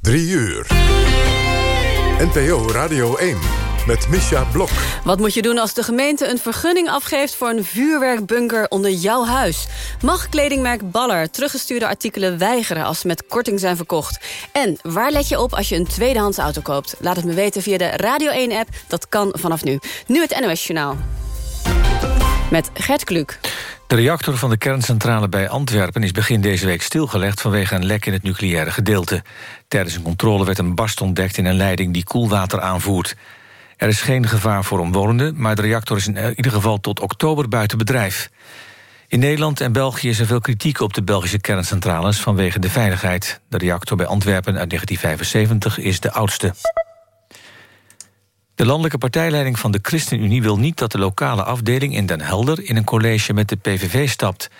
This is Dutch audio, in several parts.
3 uur. NPO Radio 1 met Misha Blok. Wat moet je doen als de gemeente een vergunning afgeeft... voor een vuurwerkbunker onder jouw huis? Mag kledingmerk Baller teruggestuurde artikelen weigeren... als ze met korting zijn verkocht? En waar let je op als je een tweedehands auto koopt? Laat het me weten via de Radio 1-app. Dat kan vanaf nu. Nu het NOS Journaal. Met Gert Kluk. De reactor van de kerncentrale bij Antwerpen is begin deze week stilgelegd vanwege een lek in het nucleaire gedeelte. Tijdens een controle werd een barst ontdekt in een leiding die koelwater aanvoert. Er is geen gevaar voor omwonenden, maar de reactor is in ieder geval tot oktober buiten bedrijf. In Nederland en België is er veel kritiek op de Belgische kerncentrales vanwege de veiligheid. De reactor bij Antwerpen uit 1975 is de oudste. De landelijke partijleiding van de ChristenUnie wil niet dat de lokale afdeling in Den Helder in een college met de PVV stapt.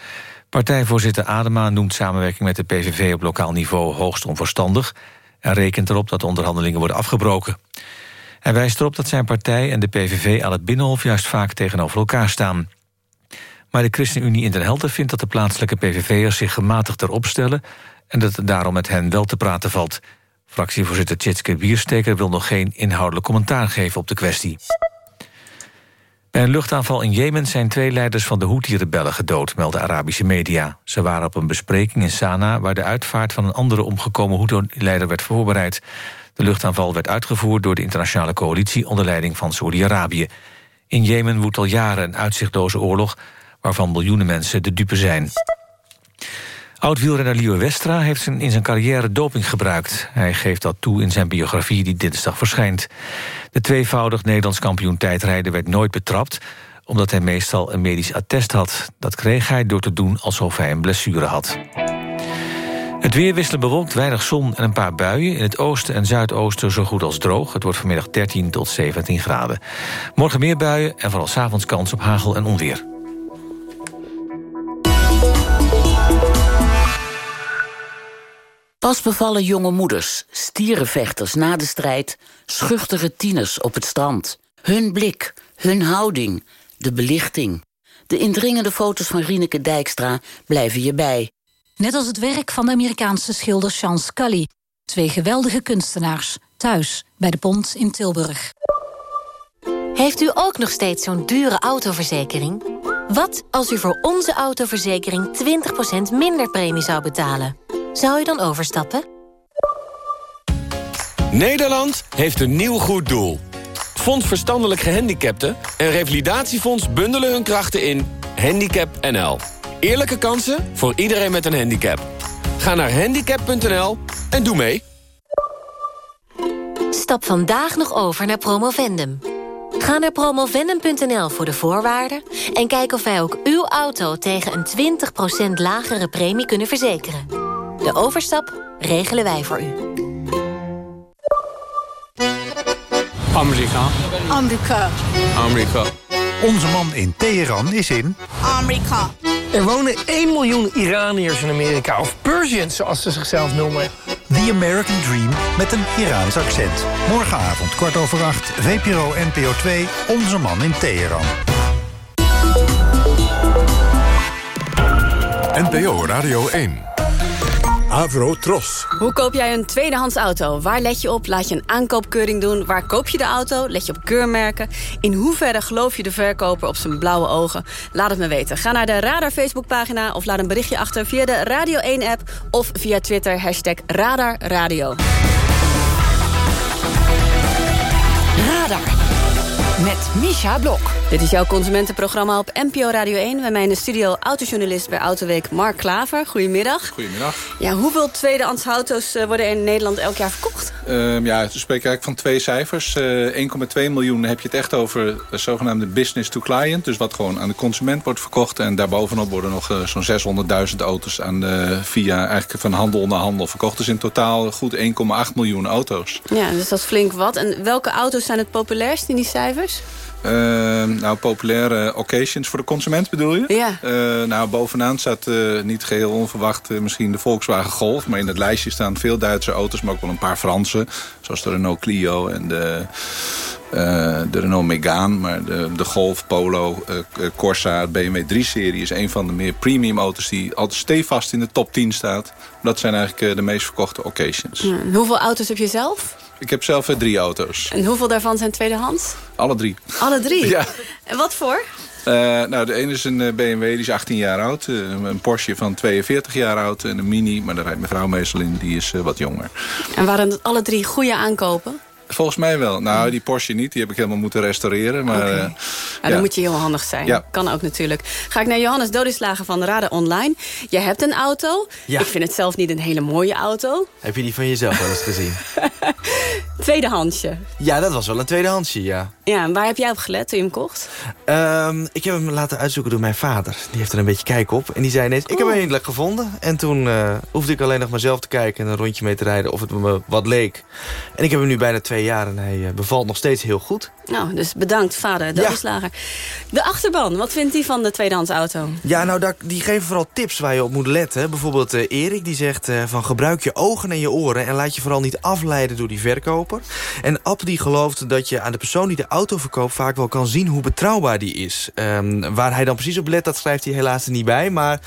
Partijvoorzitter Adema noemt samenwerking met de PVV op lokaal niveau hoogst onverstandig en rekent erop dat de onderhandelingen worden afgebroken. Hij wijst erop dat zijn partij en de PVV aan het Binnenhof juist vaak tegenover elkaar staan. Maar de ChristenUnie in Den Helder vindt dat de plaatselijke PVV'ers zich gematigd erop stellen en dat het daarom met hen wel te praten valt. Fractievoorzitter Tjitske Biersteker wil nog geen inhoudelijk commentaar geven op de kwestie. Bij een luchtaanval in Jemen zijn twee leiders van de Houthi-rebellen gedood, melden Arabische media. Ze waren op een bespreking in Sanaa waar de uitvaart van een andere omgekomen Houthi-leider werd voorbereid. De luchtaanval werd uitgevoerd door de internationale coalitie onder leiding van Saoedi-Arabië. In Jemen woedt al jaren een uitzichtloze oorlog waarvan miljoenen mensen de dupe zijn. Oud-wielrenner Leo Westra heeft in zijn carrière doping gebruikt. Hij geeft dat toe in zijn biografie die dinsdag verschijnt. De tweevoudig Nederlands kampioen tijdrijden werd nooit betrapt... omdat hij meestal een medisch attest had. Dat kreeg hij door te doen alsof hij een blessure had. Het weer wisselen bewolkt, weinig zon en een paar buien. In het oosten en zuidoosten zo goed als droog. Het wordt vanmiddag 13 tot 17 graden. Morgen meer buien en vooral s'avonds kans op hagel en onweer. Pas bevallen jonge moeders, stierenvechters na de strijd... schuchtere tieners op het strand. Hun blik, hun houding, de belichting. De indringende foto's van Rieneke Dijkstra blijven je bij. Net als het werk van de Amerikaanse schilder Sean Scully. Twee geweldige kunstenaars, thuis bij de Pont in Tilburg. Heeft u ook nog steeds zo'n dure autoverzekering? Wat als u voor onze autoverzekering 20% minder premie zou betalen? Zou u dan overstappen? Nederland heeft een nieuw goed doel. Fonds Verstandelijk Gehandicapten en Revalidatiefonds bundelen hun krachten in Handicap NL. Eerlijke kansen voor iedereen met een handicap. Ga naar handicap.nl en doe mee. Stap vandaag nog over naar Promovendum. Ga naar promovendum.nl voor de voorwaarden... en kijk of wij ook uw auto tegen een 20% lagere premie kunnen verzekeren. De overstap regelen wij voor u. Amerika. Amerika. Amerika. Onze man in Teheran is in... Amerika. Er wonen 1 miljoen Iraniërs in Amerika, of Persians zoals ze zichzelf noemen. The American Dream met een Iraans accent. Morgenavond, kwart over acht, VPRO NPO 2, Onze man in Teheran. NPO Radio 1. Avro Tros. Hoe koop jij een tweedehands auto? Waar let je op? Laat je een aankoopkeuring doen? Waar koop je de auto? Let je op keurmerken? In hoeverre geloof je de verkoper op zijn blauwe ogen? Laat het me weten. Ga naar de Radar Facebookpagina of laat een berichtje achter via de Radio 1-app of via Twitter hashtag Radar Radio. Radar met Misha Blok. Dit is jouw consumentenprogramma op NPO Radio 1. Bij mij in de studio autojournalist bij Autoweek Mark Klaver. Goedemiddag. Goedemiddag. Ja, hoeveel tweedehands auto's eh, worden in Nederland elk jaar verkocht? Um, ja, we spreken eigenlijk van twee cijfers. Uh, 1,2 miljoen heb je het echt over de zogenaamde business to client. Dus wat gewoon aan de consument wordt verkocht. En daarbovenop worden nog uh, zo'n 600.000 auto's aan via eigenlijk van handel naar handel verkocht. Dus in totaal goed 1,8 miljoen auto's. Ja, dus dat is flink wat. En welke auto's zijn het populairst in die cijfers? Uh, nou, populaire occasions voor de consument bedoel je? Ja. Uh, nou, bovenaan staat uh, niet geheel onverwacht misschien de Volkswagen Golf. Maar in het lijstje staan veel Duitse auto's, maar ook wel een paar Franse. Zoals de Renault Clio en de eh, de Renault Megane. Maar de, de Golf, Polo, Corsa, BMW 3-serie is een van de meer premium auto's... die altijd stevast in de top 10 staat. Dat zijn eigenlijk de meest verkochte occasions. hoeveel auto's heb je zelf? Ik heb zelf drie auto's. En hoeveel daarvan zijn tweedehands? Alle drie. Alle drie? Ja. En wat voor? Uh, nou, de ene is een BMW, die is 18 jaar oud. Een Porsche van 42 jaar oud. En een Mini, maar daar rijdt mijn vrouw meestal in, die is wat jonger. En waren het alle drie goede aankopen? Volgens mij wel. Nou, die Porsche niet. Die heb ik helemaal moeten restaureren. Maar, okay. nou, dan ja. moet je heel handig zijn. Ja. Kan ook natuurlijk. Ga ik naar Johannes Dodislager van Raden Online. Jij hebt een auto. Ja. Ik vind het zelf niet een hele mooie auto. Heb je die van jezelf wel eens gezien? Tweedehandsje. Ja, dat was wel een tweedehandsje, ja. Ja, en waar heb jij op gelet toen je hem kocht? Um, ik heb hem laten uitzoeken door mijn vader. Die heeft er een beetje kijk op. En die zei ineens, ik heb hem eindelijk gevonden. En toen uh, hoefde ik alleen nog maar zelf te kijken... en een rondje mee te rijden of het me wat leek. En ik heb hem nu bijna twee jaar en hij uh, bevalt nog steeds heel goed. Nou, dus bedankt, vader, Dodislager. Ja. De achterban, wat vindt hij van de tweedehands auto? Ja, nou, daar, die geven vooral tips waar je op moet letten. Bijvoorbeeld uh, Erik, die zegt uh, van gebruik je ogen en je oren... en laat je vooral niet afleiden door die verkoper. En Ab die gelooft dat je aan de persoon die de auto verkoopt... vaak wel kan zien hoe betrouwbaar die is. Um, waar hij dan precies op let, dat schrijft hij helaas er niet bij. Maar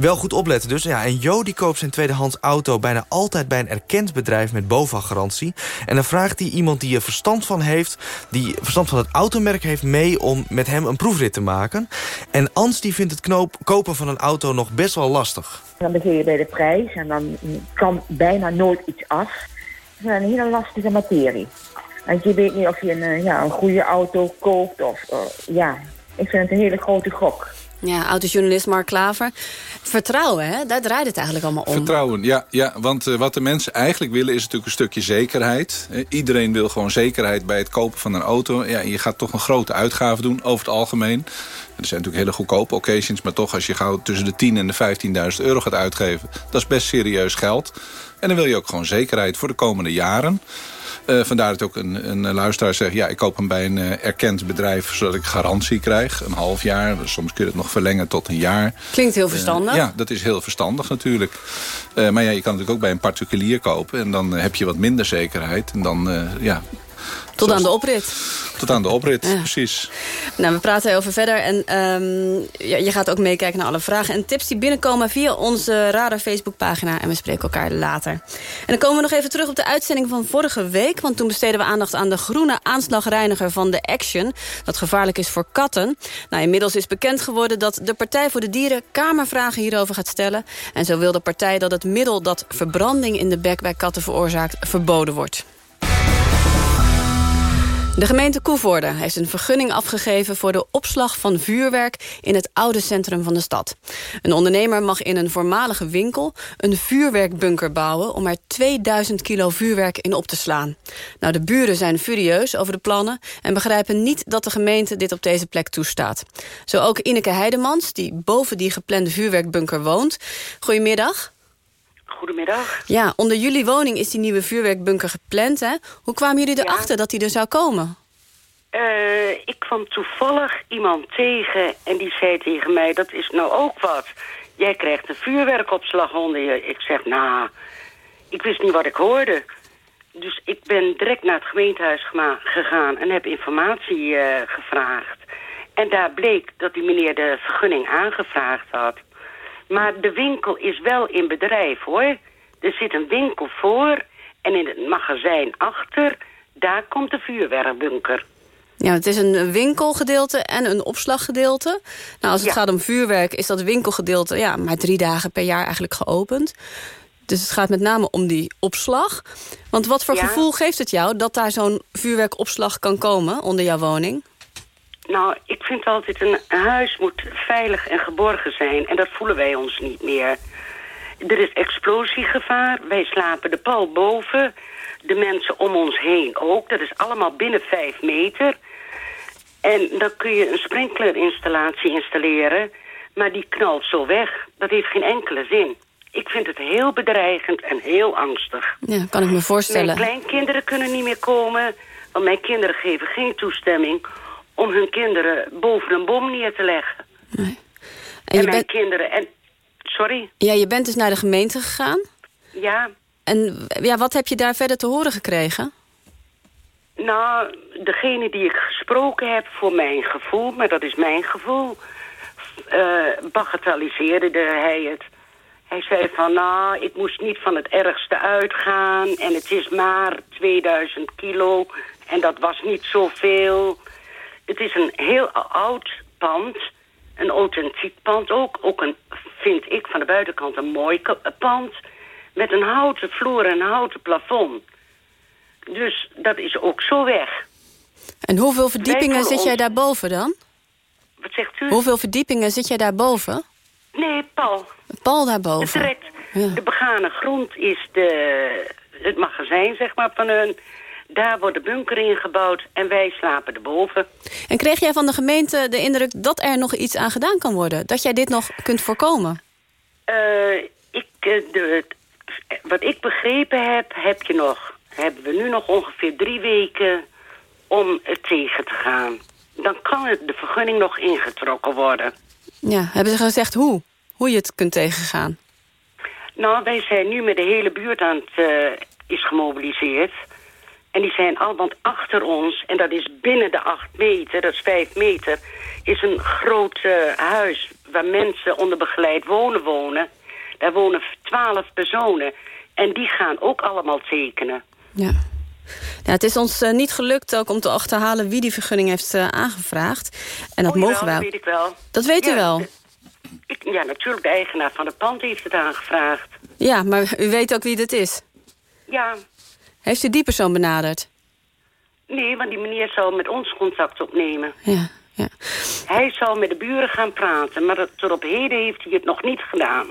wel goed opletten dus. Ja, en Jo die koopt zijn tweedehands auto bijna altijd bij een erkend bedrijf met BOVAG-garantie. En dan vraagt hij iemand die er verstand van heeft, die verstand van het automerk heeft mee om met hem een proefrit te maken. En Ans die vindt het knoop, kopen van een auto nog best wel lastig. Dan begin je bij de prijs en dan kan bijna nooit iets af. Dat is een hele lastige materie. Want je weet niet of je een, ja, een goede auto koopt of uh, ja, ik vind het een hele grote gok. Ja, autojournalist Mark Klaver. Vertrouwen, hè? daar draait het eigenlijk allemaal om. Vertrouwen, ja. ja want uh, wat de mensen eigenlijk willen is natuurlijk een stukje zekerheid. Uh, iedereen wil gewoon zekerheid bij het kopen van een auto. Ja, je gaat toch een grote uitgave doen over het algemeen. Er zijn natuurlijk hele goedkope occasions, maar toch als je gauw tussen de 10 en de 15.000 euro gaat uitgeven, dat is best serieus geld. En dan wil je ook gewoon zekerheid voor de komende jaren. Uh, vandaar dat ook een, een luisteraar zegt... ja, ik koop hem bij een uh, erkend bedrijf... zodat ik garantie krijg, een half jaar. Soms kun je het nog verlengen tot een jaar. Klinkt heel verstandig. Uh, ja, dat is heel verstandig natuurlijk. maar ja, je kan natuurlijk ook bij een particulier kopen... en dan heb je wat minder zekerheid. En dan, ja... Tot aan de oprit. Tot aan de oprit, ja. precies. Nou, we praten over verder. En um, ja, je gaat ook meekijken naar alle vragen en tips die binnenkomen... via onze Radar Facebookpagina. En we spreken elkaar later. En dan komen we nog even terug op de uitzending van vorige week. Want toen besteden we aandacht aan de groene aanslagreiniger van de Action. Dat gevaarlijk is voor katten. Nou, inmiddels is bekend geworden dat de Partij voor de Dieren... Kamervragen hierover gaat stellen. En zo wil de partij dat het middel dat verbranding in de bek bij katten veroorzaakt... verboden wordt. De gemeente Koevoorde heeft een vergunning afgegeven... voor de opslag van vuurwerk in het oude centrum van de stad. Een ondernemer mag in een voormalige winkel... een vuurwerkbunker bouwen om er 2000 kilo vuurwerk in op te slaan. Nou, de buren zijn furieus over de plannen... en begrijpen niet dat de gemeente dit op deze plek toestaat. Zo ook Ineke Heidemans, die boven die geplande vuurwerkbunker woont. Goedemiddag. Goedemiddag. Ja, onder jullie woning is die nieuwe vuurwerkbunker gepland, hè? Hoe kwamen jullie erachter ja. dat die er zou komen? Uh, ik kwam toevallig iemand tegen en die zei tegen mij... dat is nou ook wat. Jij krijgt een vuurwerkopslag onder je. Ik zeg, nou, ik wist niet wat ik hoorde. Dus ik ben direct naar het gemeentehuis gegaan en heb informatie uh, gevraagd. En daar bleek dat die meneer de vergunning aangevraagd had. Maar de winkel is wel in bedrijf, hoor. Er zit een winkel voor en in het magazijn achter... daar komt de vuurwerkbunker. Ja, het is een winkelgedeelte en een opslaggedeelte. Nou, als het ja. gaat om vuurwerk is dat winkelgedeelte... ja, maar drie dagen per jaar eigenlijk geopend. Dus het gaat met name om die opslag. Want wat voor ja. gevoel geeft het jou dat daar zo'n vuurwerkopslag kan komen onder jouw woning? Nou, ik vind altijd een huis moet veilig en geborgen zijn. En dat voelen wij ons niet meer. Er is explosiegevaar. Wij slapen de pal boven. De mensen om ons heen ook. Dat is allemaal binnen vijf meter. En dan kun je een sprinklerinstallatie installeren. Maar die knalt zo weg. Dat heeft geen enkele zin. Ik vind het heel bedreigend en heel angstig. Ja, kan ik me voorstellen. Mijn kleinkinderen kunnen niet meer komen. Want mijn kinderen geven geen toestemming om hun kinderen boven een bom neer te leggen. Nee. En, en mijn bent... kinderen... En, sorry? Ja, je bent dus naar de gemeente gegaan? Ja. En ja, wat heb je daar verder te horen gekregen? Nou, degene die ik gesproken heb voor mijn gevoel, maar dat is mijn gevoel, uh, bagatelliseerde hij het. Hij zei van, nou, ik moest niet van het ergste uitgaan en het is maar 2000 kilo en dat was niet zoveel. Het is een heel oud pand, een authentiek pand ook. Ook een, vind ik, van de buitenkant een mooi pand met een houten vloer en een houten plafond. Dus dat is ook zo weg. En hoeveel verdiepingen zit jij daarboven dan? Wat zegt u? Hoeveel verdiepingen zit jij daarboven? Nee, Paul. Paul daarboven? Direct. Ja. De begane grond is de, het magazijn, zeg maar, van hun. Daar wordt de bunker ingebouwd en wij slapen erboven. En kreeg jij van de gemeente de indruk dat er nog iets aan gedaan kan worden? Dat jij dit nog kunt voorkomen? Uh, ik, eh, de, wat ik begrepen heb, heb je nog hebben we nu nog ongeveer drie weken om het tegen te gaan. Dan kan het, de vergunning nog ingetrokken worden. Ja, hebben ze gezegd hoe? Hoe je het kunt tegengaan? Nou, wij zijn nu met de hele buurt aan het... Uh, is gemobiliseerd. En die zijn al, want achter ons, en dat is binnen de acht meter, dat is vijf meter... is een groot uh, huis waar mensen onder begeleid wonen wonen. Daar wonen twaalf personen. En die gaan ook allemaal tekenen. Ja. Ja, het is ons uh, niet gelukt ook om te achterhalen wie die vergunning heeft uh, aangevraagd. En dat oh, mogen wel, wij. Dat weet ik wel. Dat weet ja, u wel? Ik, ja, natuurlijk. De eigenaar van het pand heeft het aangevraagd. Ja, maar u weet ook wie dit is? Ja. Heeft u die persoon benaderd? Nee, want die meneer zou met ons contact opnemen. Ja, ja. Hij zou met de buren gaan praten, maar tot op heden heeft hij het nog niet gedaan.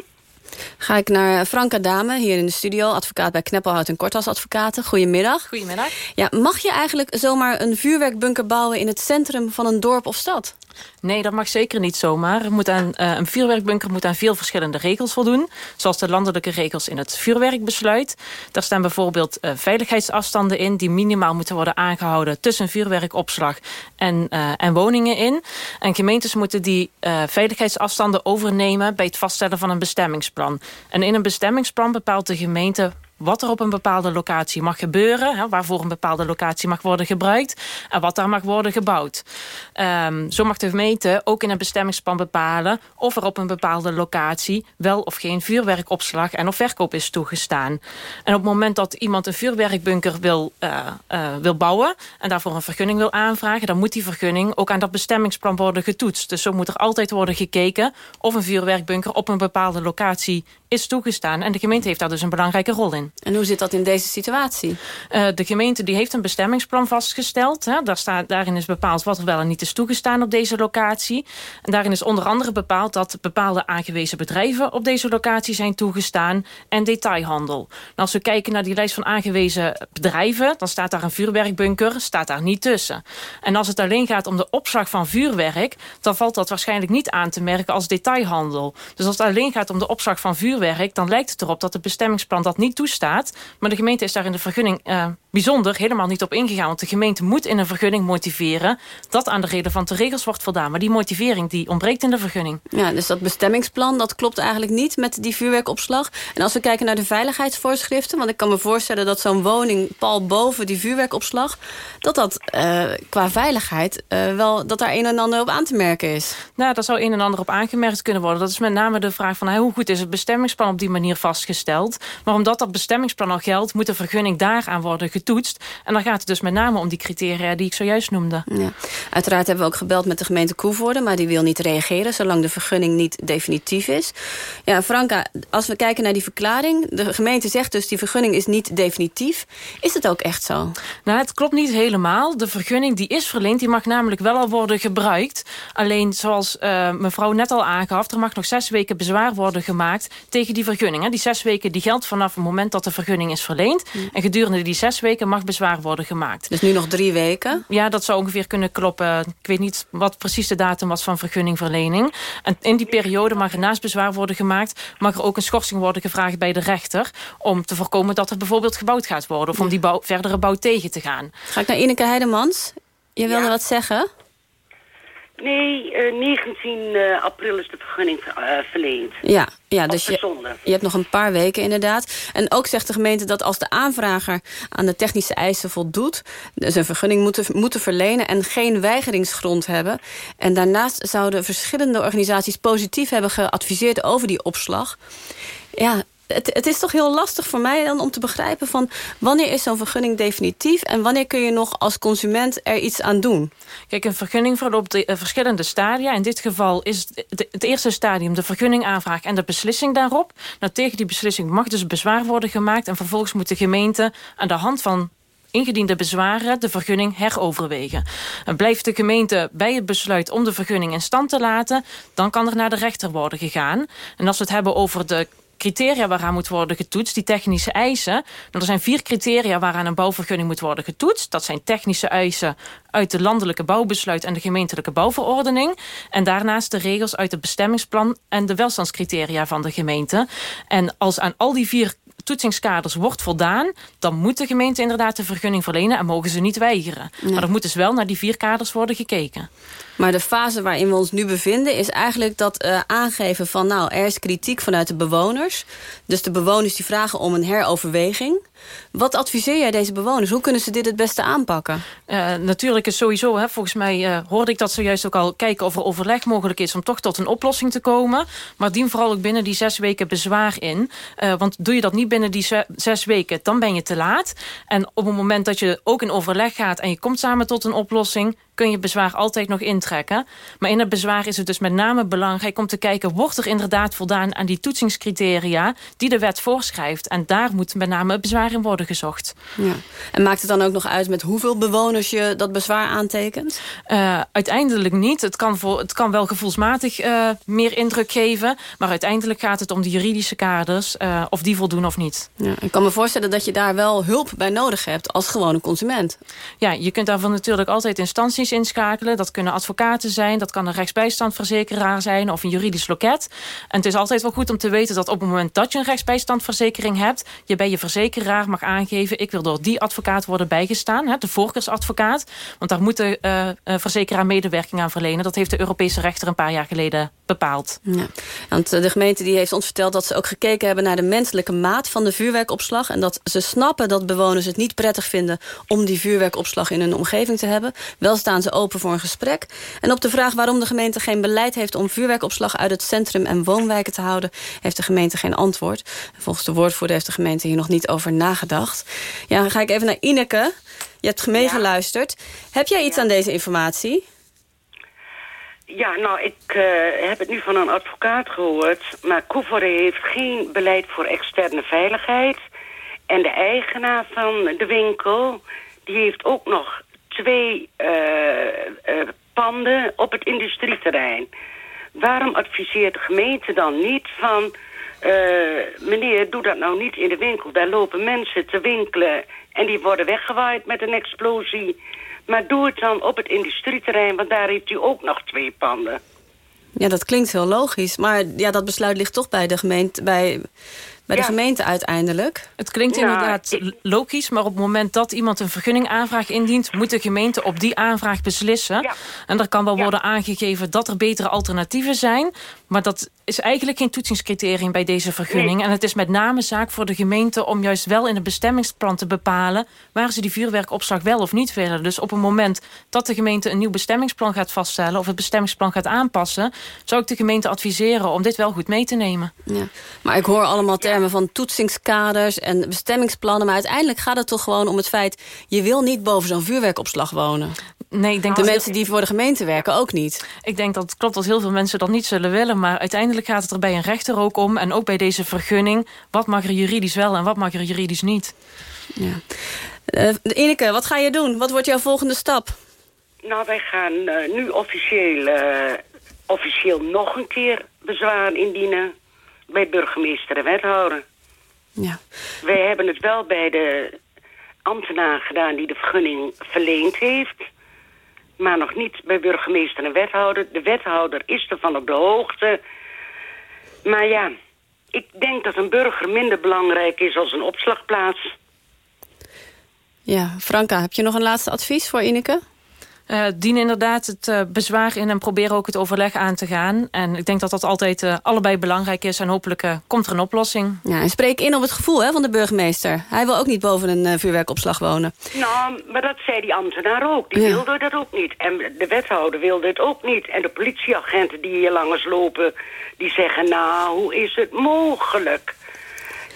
Ga ik naar Franka Dame, hier in de studio. Advocaat bij Kneppelhout en Kortals Advocaten. Goedemiddag. Goedemiddag. Ja, mag je eigenlijk zomaar een vuurwerkbunker bouwen... in het centrum van een dorp of stad? Nee, dat mag zeker niet zomaar. Moet aan, uh, een vuurwerkbunker moet aan veel verschillende regels voldoen. Zoals de landelijke regels in het vuurwerkbesluit. Daar staan bijvoorbeeld uh, veiligheidsafstanden in... die minimaal moeten worden aangehouden tussen vuurwerkopslag en, uh, en woningen in. En gemeentes moeten die veiligheidsafstanden overnemen... bij het vaststellen van een bestemmingsplan. En in een bestemmingsplan bepaalt de gemeente wat er op een bepaalde locatie mag gebeuren... Hè, waarvoor een bepaalde locatie mag worden gebruikt... en wat daar mag worden gebouwd. Um, zo mag de gemeente ook in een bestemmingsplan bepalen... of er op een bepaalde locatie wel of geen vuurwerkopslag... en of verkoop is toegestaan. En op het moment dat iemand een vuurwerkbunker wil, uh, uh, wil bouwen... en daarvoor een vergunning wil aanvragen... dan moet die vergunning ook aan dat bestemmingsplan worden getoetst. Dus zo moet er altijd worden gekeken... of een vuurwerkbunker op een bepaalde locatie is toegestaan. En de gemeente heeft daar dus een belangrijke rol in. En hoe zit dat in deze situatie? Uh, de gemeente die heeft een bestemmingsplan vastgesteld. Hè. Daar staat, daarin is bepaald wat er wel en niet is toegestaan op deze locatie. En daarin is onder andere bepaald dat bepaalde aangewezen bedrijven op deze locatie zijn toegestaan en detailhandel. En als we kijken naar die lijst van aangewezen bedrijven, dan staat daar een vuurwerkbunker, staat daar niet tussen. En als het alleen gaat om de opslag van vuurwerk, dan valt dat waarschijnlijk niet aan te merken als detailhandel. Dus als het alleen gaat om de opslag van vuurwerk, dan lijkt het erop dat het bestemmingsplan dat niet toestaat staat. Maar de gemeente is daar in de vergunning uh, bijzonder helemaal niet op ingegaan. Want de gemeente moet in een vergunning motiveren... dat aan de relevante regels wordt voldaan. Maar die motivering die ontbreekt in de vergunning. Ja, dus dat bestemmingsplan dat klopt eigenlijk niet met die vuurwerkopslag. En als we kijken naar de veiligheidsvoorschriften... want ik kan me voorstellen dat zo'n woning pal boven die vuurwerkopslag... dat dat uh, qua veiligheid uh, wel dat daar een en ander op aan te merken is. Nou, daar zou een en ander op aangemerkt kunnen worden. Dat is met name de vraag van hoe goed is het bestemmingsplan op die manier vastgesteld. Maar omdat dat bestemmingsplan al geldt... moet de vergunning daaraan worden getoetst. En dan gaat het dus met name om die criteria die ik zojuist noemde. Ja. Uiteraard hebben we ook gebeld met de gemeente Koevoorde... maar die wil niet reageren zolang de vergunning niet definitief is. Ja, Franka, als we kijken naar die verklaring... de gemeente zegt dus die vergunning is niet definitief. Is het ook echt zo? Nou, het klopt niet helemaal. De vergunning die is verleend, die mag namelijk wel al worden gebruikt. Alleen, zoals uh, mevrouw net al aangaf... er mag nog zes weken bezwaar worden gemaakt tegen die vergunning. Hè. Die zes weken die geldt vanaf het moment dat de vergunning is verleend. Mm. En gedurende die zes weken mag bezwaar worden gemaakt. Dus nu nog drie weken? Ja, dat zou ongeveer kunnen kloppen. Ik weet niet wat precies de datum was van vergunningverlening. En in die periode mag er naast bezwaar worden gemaakt... mag er ook een schorsing worden gevraagd bij de rechter... om te voorkomen dat er bijvoorbeeld gebouwd gaat worden... of om die bouw, verdere bouw tegen te gaan. Ga ik naar Ineke Heidemans. Je wilde ja. wat zeggen? Nee, eh, 19 eh, april is de vergunning eh, verleend. Ja, ja dus je, je hebt nog een paar weken inderdaad. En ook zegt de gemeente dat als de aanvrager aan de technische eisen voldoet... dus een vergunning moeten, moeten verlenen en geen weigeringsgrond hebben. En daarnaast zouden verschillende organisaties positief hebben geadviseerd over die opslag. Ja, het, is toch heel lastig voor mij dan om te begrijpen van wanneer is zo'n vergunning definitief en wanneer kun je nog als consument er iets aan doen? Kijk, een vergunning verloopt de uh, verschillende stadia. In dit geval is het eerste stadium de vergunningaanvraag en de beslissing daarop. Nou, tegen die beslissing mag dus bezwaar worden gemaakt en vervolgens moet de gemeente aan de hand van ingediende bezwaren de vergunning heroverwegen. En blijft de gemeente bij het besluit om de vergunning in stand te laten... dan kan er naar de rechter worden gegaan. En als we het hebben over de criteria waaraan moet worden getoetst, die technische eisen. Nou, er zijn vier criteria waaraan een bouwvergunning moet worden getoetst. Dat zijn technische eisen uit de landelijke bouwbesluit en de gemeentelijke bouwverordening. En daarnaast de regels uit het bestemmingsplan en de welstandscriteria van de gemeente. En als aan al die vier toetsingskaders wordt voldaan... dan moet de gemeente inderdaad de vergunning verlenen... en mogen ze niet weigeren. Nee. Maar er moet dus wel naar die vier kaders worden gekeken. Maar de fase waarin we ons nu bevinden is eigenlijk dat uh, aangeven van... nou, er is kritiek vanuit de bewoners. Dus de bewoners die vragen om een heroverweging. Wat adviseer jij deze bewoners? Hoe kunnen ze dit het beste aanpakken? Uh, natuurlijk is sowieso, hè, volgens mij uh, hoorde ik dat zojuist ook al... kijken of er overleg mogelijk is om toch tot een oplossing te komen. Maar dien vooral ook binnen die zes weken bezwaar in. Uh, want doe je dat niet binnen die zes weken, dan ben je te laat. En op het moment dat je ook in overleg gaat... en je komt samen tot een oplossing kun je bezwaar altijd nog intrekken. Maar in het bezwaar is het dus met name belangrijk om te kijken... wordt er inderdaad voldaan aan die toetsingscriteria die de wet voorschrijft. En daar moet met name bezwaar in worden gezocht. Ja. En maakt het dan ook nog uit met hoeveel bewoners je dat bezwaar aantekent? Uh, uiteindelijk niet. Het kan, voor, het kan wel gevoelsmatig uh, meer indruk geven. Maar uiteindelijk gaat het om de juridische kaders. Uh, of die voldoen of niet. Ja, ik kan me voorstellen dat je daar wel hulp bij nodig hebt als gewone consument. Ja, je kunt daarvan natuurlijk altijd instanties inschakelen. Dat kunnen advocaten zijn, dat kan een rechtsbijstandverzekeraar zijn... of een juridisch loket. En het is altijd wel goed om te weten dat op het moment dat je een rechtsbijstandverzekering hebt... je bij je verzekeraar mag aangeven... ik wil door die advocaat worden bijgestaan, de voorkeursadvocaat. Want daar moet de uh, verzekeraar medewerking aan verlenen. Dat heeft de Europese rechter een paar jaar geleden bepaald. Ja, want de gemeente die heeft ons verteld dat ze ook gekeken hebben... naar de menselijke maat van de vuurwerkopslag... en dat ze snappen dat bewoners het niet prettig vinden... om die vuurwerkopslag in hun omgeving te hebben. Wel staan ze open voor een gesprek. En op de vraag waarom de gemeente geen beleid heeft... om vuurwerkopslag uit het centrum en woonwijken te houden... heeft de gemeente geen antwoord. Volgens de woordvoerder heeft de gemeente hier nog niet over nagedacht. Ja, dan ga ik even naar Ineke. Je hebt meegeluisterd. Ja. Heb jij iets ja. aan deze informatie? Ja, nou, ik uh, heb het nu van een advocaat gehoord. Maar Koevore heeft geen beleid voor externe veiligheid. En de eigenaar van de winkel... die heeft ook nog twee uh, uh, panden op het industrieterrein. Waarom adviseert de gemeente dan niet van... meneer, doe dat nou niet in de winkel. Daar lopen mensen te winkelen en die worden weggewaaid met een explosie... Maar doe het dan op het industrieterrein, want daar heeft u ook nog twee panden. Ja, dat klinkt heel logisch. Maar ja, dat besluit ligt toch bij de gemeente, bij, bij de Ja. gemeente uiteindelijk. Het klinkt Nou, inderdaad logisch, maar op het moment dat iemand een vergunningaanvraag indient... moet de gemeente op die aanvraag beslissen. En er kan wel worden aangegeven dat er betere alternatieven zijn... maar dat is eigenlijk geen toetsingscriterium bij deze vergunning. En het is met name zaak voor de gemeente om juist wel in het bestemmingsplan te bepalen... waar ze die vuurwerkopslag wel of niet willen. Dus op het moment dat de gemeente een nieuw bestemmingsplan gaat vaststellen... of het bestemmingsplan gaat aanpassen... zou ik de gemeente adviseren om dit wel goed mee te nemen. Ja. Maar ik hoor allemaal termen van toetsingskaders en bestemmingsplannen. Maar uiteindelijk gaat het toch gewoon om het feit... je wil niet boven zo'n vuurwerkopslag wonen. Nee, ik denk de dat mensen die voor de gemeente werken ook niet. Ik denk dat het klopt dat heel veel mensen dat niet zullen willen. Maar uiteindelijk gaat het er bij een rechter ook om. En ook bij deze vergunning. Wat mag er juridisch wel en wat mag er juridisch niet? Ja. Uh, Ineke, wat ga je doen? Wat wordt jouw volgende stap? Nou, wij gaan uh, nu officieel, uh, officieel nog een keer bezwaar indienen... bij burgemeester en wethouder. Ja. Wij hebben het wel bij de ambtenaar gedaan die de vergunning verleend heeft... maar nog niet bij burgemeester en wethouder. De wethouder is ervan op de hoogte. Maar ja, ik denk dat een burger minder belangrijk is als een opslagplaats. Ja, Franka, heb je nog een laatste advies voor Ineke? Uh, dienen inderdaad het uh, bezwaar in en proberen ook het overleg aan te gaan. En ik denk dat dat altijd uh, allebei belangrijk is. En hopelijk komt er een oplossing. Ja, en spreek in op het gevoel hè, van de burgemeester. Hij wil ook niet boven een vuurwerkopslag wonen. Nou, maar dat zei die ambtenaar ook. Die ja. wilde dat ook niet. En de wethouder wilde het ook niet. En de politieagenten die hier langs lopen... die zeggen, nou, hoe is het mogelijk?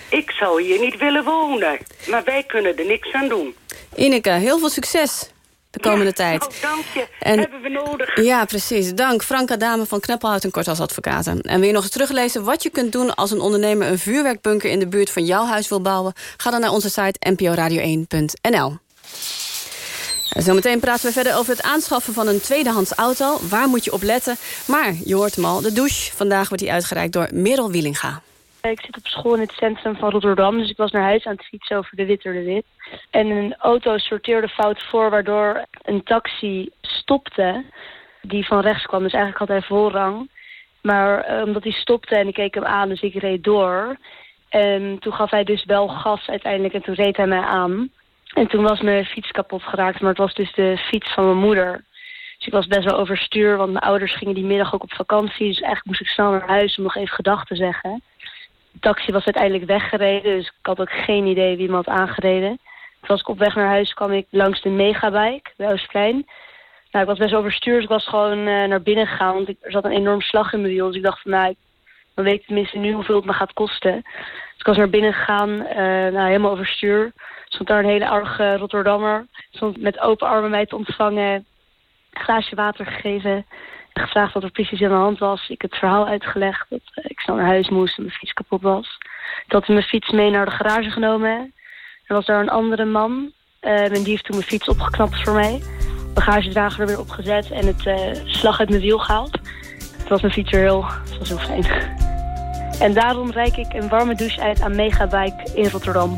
Ik zou hier niet willen wonen. Maar wij kunnen er niks aan doen. Ineke, heel veel succes de komende ja, tijd. Oh, dank je. En, Hebben we nodig. Ja, precies. Dank. Franka Dame van Kneppelhout en Kort als advocaten. En wil je nog eens teruglezen wat je kunt doen... als een ondernemer een vuurwerkbunker in de buurt van jouw huis wil bouwen? Ga dan naar onze site nporadio1.nl. Zometeen praten we verder over het aanschaffen van een tweedehands auto. Waar moet je op letten? Maar je hoort hem al, de douche. Vandaag wordt die uitgereikt door Merel Wielinga. Ik zit op school in het centrum van Rotterdam, dus ik was naar huis aan het fietsen over de Witter de Wit. En een auto sorteerde fout voor, waardoor een taxi stopte die van rechts kwam. Dus eigenlijk had hij voorrang. Maar uh, omdat hij stopte en ik keek hem aan, dus ik reed door. En toen gaf hij dus wel gas uiteindelijk en toen reed hij mij aan. En toen was mijn fiets kapot geraakt, maar het was dus de fiets van mijn moeder. Dus ik was best wel overstuur, want mijn ouders gingen die middag ook op vakantie. Dus eigenlijk moest ik snel naar huis om nog even gedag te zeggen. De taxi was uiteindelijk weggereden, dus ik had ook geen idee wie me had aangereden. Was ik op weg naar huis, kwam ik langs de Megabike bij Oostplein. Nou, ik was best overstuur, dus ik was gewoon uh, naar binnen gegaan. Want ik, er zat een enorm slag in mijn wiel, dus ik dacht van, nou, dan weet ik tenminste nu hoeveel het me gaat kosten. Dus ik was naar binnen gegaan, uh, nou, helemaal overstuur. Stond daar een hele arge Rotterdammer. Stond met open armen mij te ontvangen. Een glaasje water gegeven gevraagd wat er precies aan de hand was. Ik het verhaal uitgelegd dat uh, ik snel naar huis moest en mijn fiets kapot was. Dat hij mijn fiets mee naar de garage genomen. Er was daar een andere man. Uh, en die heeft toen mijn fiets opgeknapt voor mij. Bagagedrager er weer opgezet en het uh, slag uit mijn wiel gehaald. Het was mijn fiets heel, het was heel fijn. En daarom reik ik een warme douche uit aan Megabike in Rotterdam.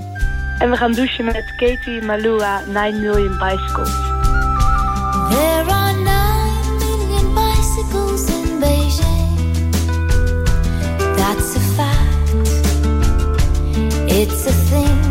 En we gaan douchen met Katie Malua 9 Million Bicycles. There are bicycles in Beijing. That's a fact. It's a thing.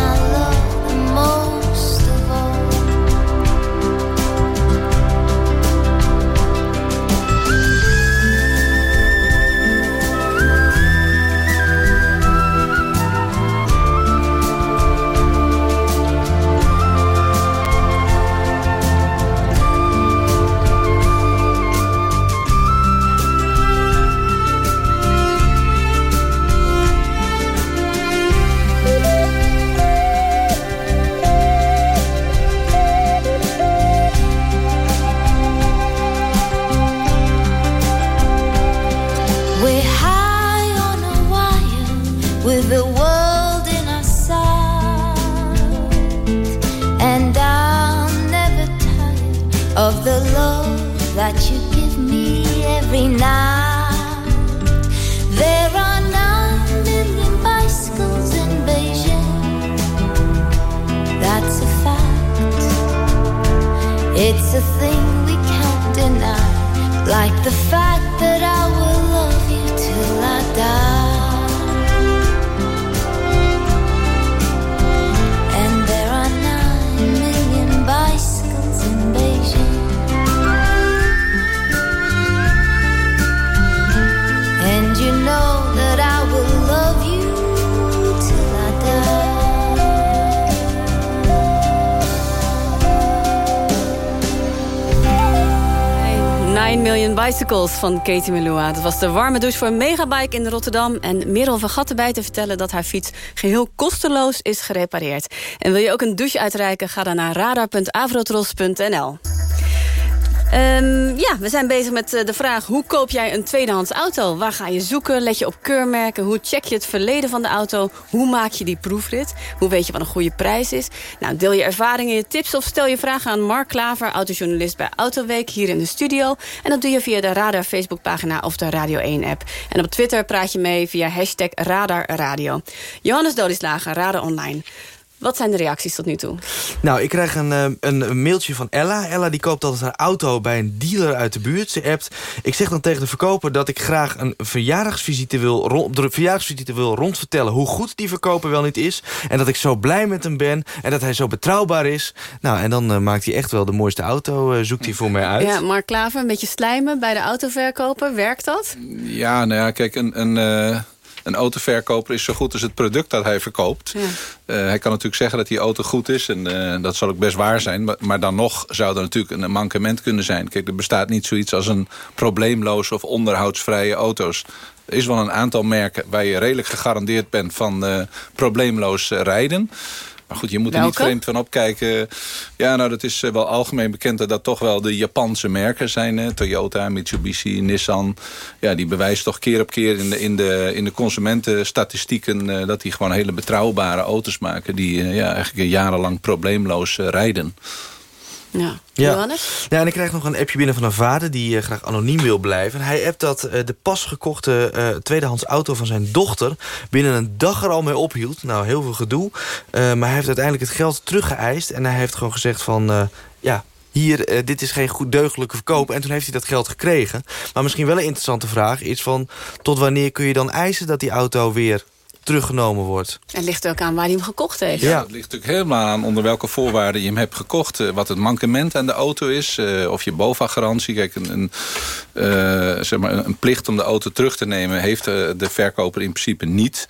Bicycles van Katie Melua. Dat was de warme douche voor een megabike in Rotterdam. En Merel vergat erbij te vertellen dat haar fiets geheel kosteloos is gerepareerd. En wil je ook een douche uitreiken? Ga dan naar radar.avrotros.nl. Um, ja, we zijn bezig met eh, de vraag... hoe koop jij een tweedehands auto? Waar ga je zoeken? Let je op keurmerken? Hoe check je het verleden van de auto? Hoe maak je die proefrit? Hoe weet je wat een goede prijs is? Nou, deel je ervaringen, je tips of stel je vragen aan Mark Klaver... autojournalist bij Autoweek hier in de studio. En dat doe je via de Radar Facebookpagina of de Radio 1-app. En op Twitter praat je mee via hashtag Radar Radio. Johannes Dolislager, Radar Online. Wat zijn de reacties tot nu toe? Nou, ik krijg een, eh, een, mailtje van Ella. Ella die koopt altijd haar auto bij een dealer uit de buurt. Ze appt, ik zeg dan tegen de verkoper dat ik graag een verjaardagsvisite wil, rond, de verjaardagsvisite wil rondvertellen... hoe goed die verkoper wel niet is. En dat ik zo blij met hem ben. En dat hij zo betrouwbaar is. Nou, en dan uh, maakt hij echt wel de mooiste auto, uh, zoekt hij voor mij uit. Ja, Mark Klaver, een beetje slijmen bij de autoverkoper. Werkt dat? Ja, nou ja, kijk, een... een een autoverkoper is zo goed als het product dat hij verkoopt. Ja. Uh, hij kan natuurlijk zeggen dat die auto goed is. En uh, dat zal ook best waar zijn. Maar, maar, dan nog zou er natuurlijk een mankement kunnen zijn. Kijk, er bestaat niet zoiets als een probleemloze of onderhoudsvrije auto's. Er is wel een aantal merken waar je redelijk gegarandeerd bent van uh, probleemloos rijden. Maar goed, je moet er niet vreemd van opkijken. Ja, nou, dat is eh, wel algemeen bekend dat dat toch wel de Japanse merken zijn. Hè? Toyota, Mitsubishi, Nissan. Ja, die bewijst toch keer op keer in de, in de, in de consumentenstatistieken... Uh, dat die gewoon hele betrouwbare auto's maken... die uh, ja, eigenlijk jarenlang probleemloos rijden. Ja. Johannes? Ja, en ik krijg nog een appje binnen van een vader die uh, graag anoniem wil blijven. Hij appt dat uh, de pas gekochte uh, tweedehands auto van zijn dochter... binnen een dag er al mee ophield. Nou, heel veel gedoe. maar hij heeft uiteindelijk het geld teruggeëist. En hij heeft gewoon gezegd van... ja, hier, dit is geen goed deugdelijke verkoop. En toen heeft hij dat geld gekregen. Maar misschien wel een interessante vraag is van... tot wanneer kun je dan eisen dat die auto weer teruggenomen wordt. En ligt ook aan waar hij hem gekocht heeft. Ja, het ligt natuurlijk helemaal aan onder welke voorwaarden je hem hebt gekocht. Eh, wat het mankement aan de auto is. Uh, of je BOVA-garantie. Kijk, een, een, uh, zeg maar een plicht om de auto terug te nemen... heeft de, verkoper in principe niet.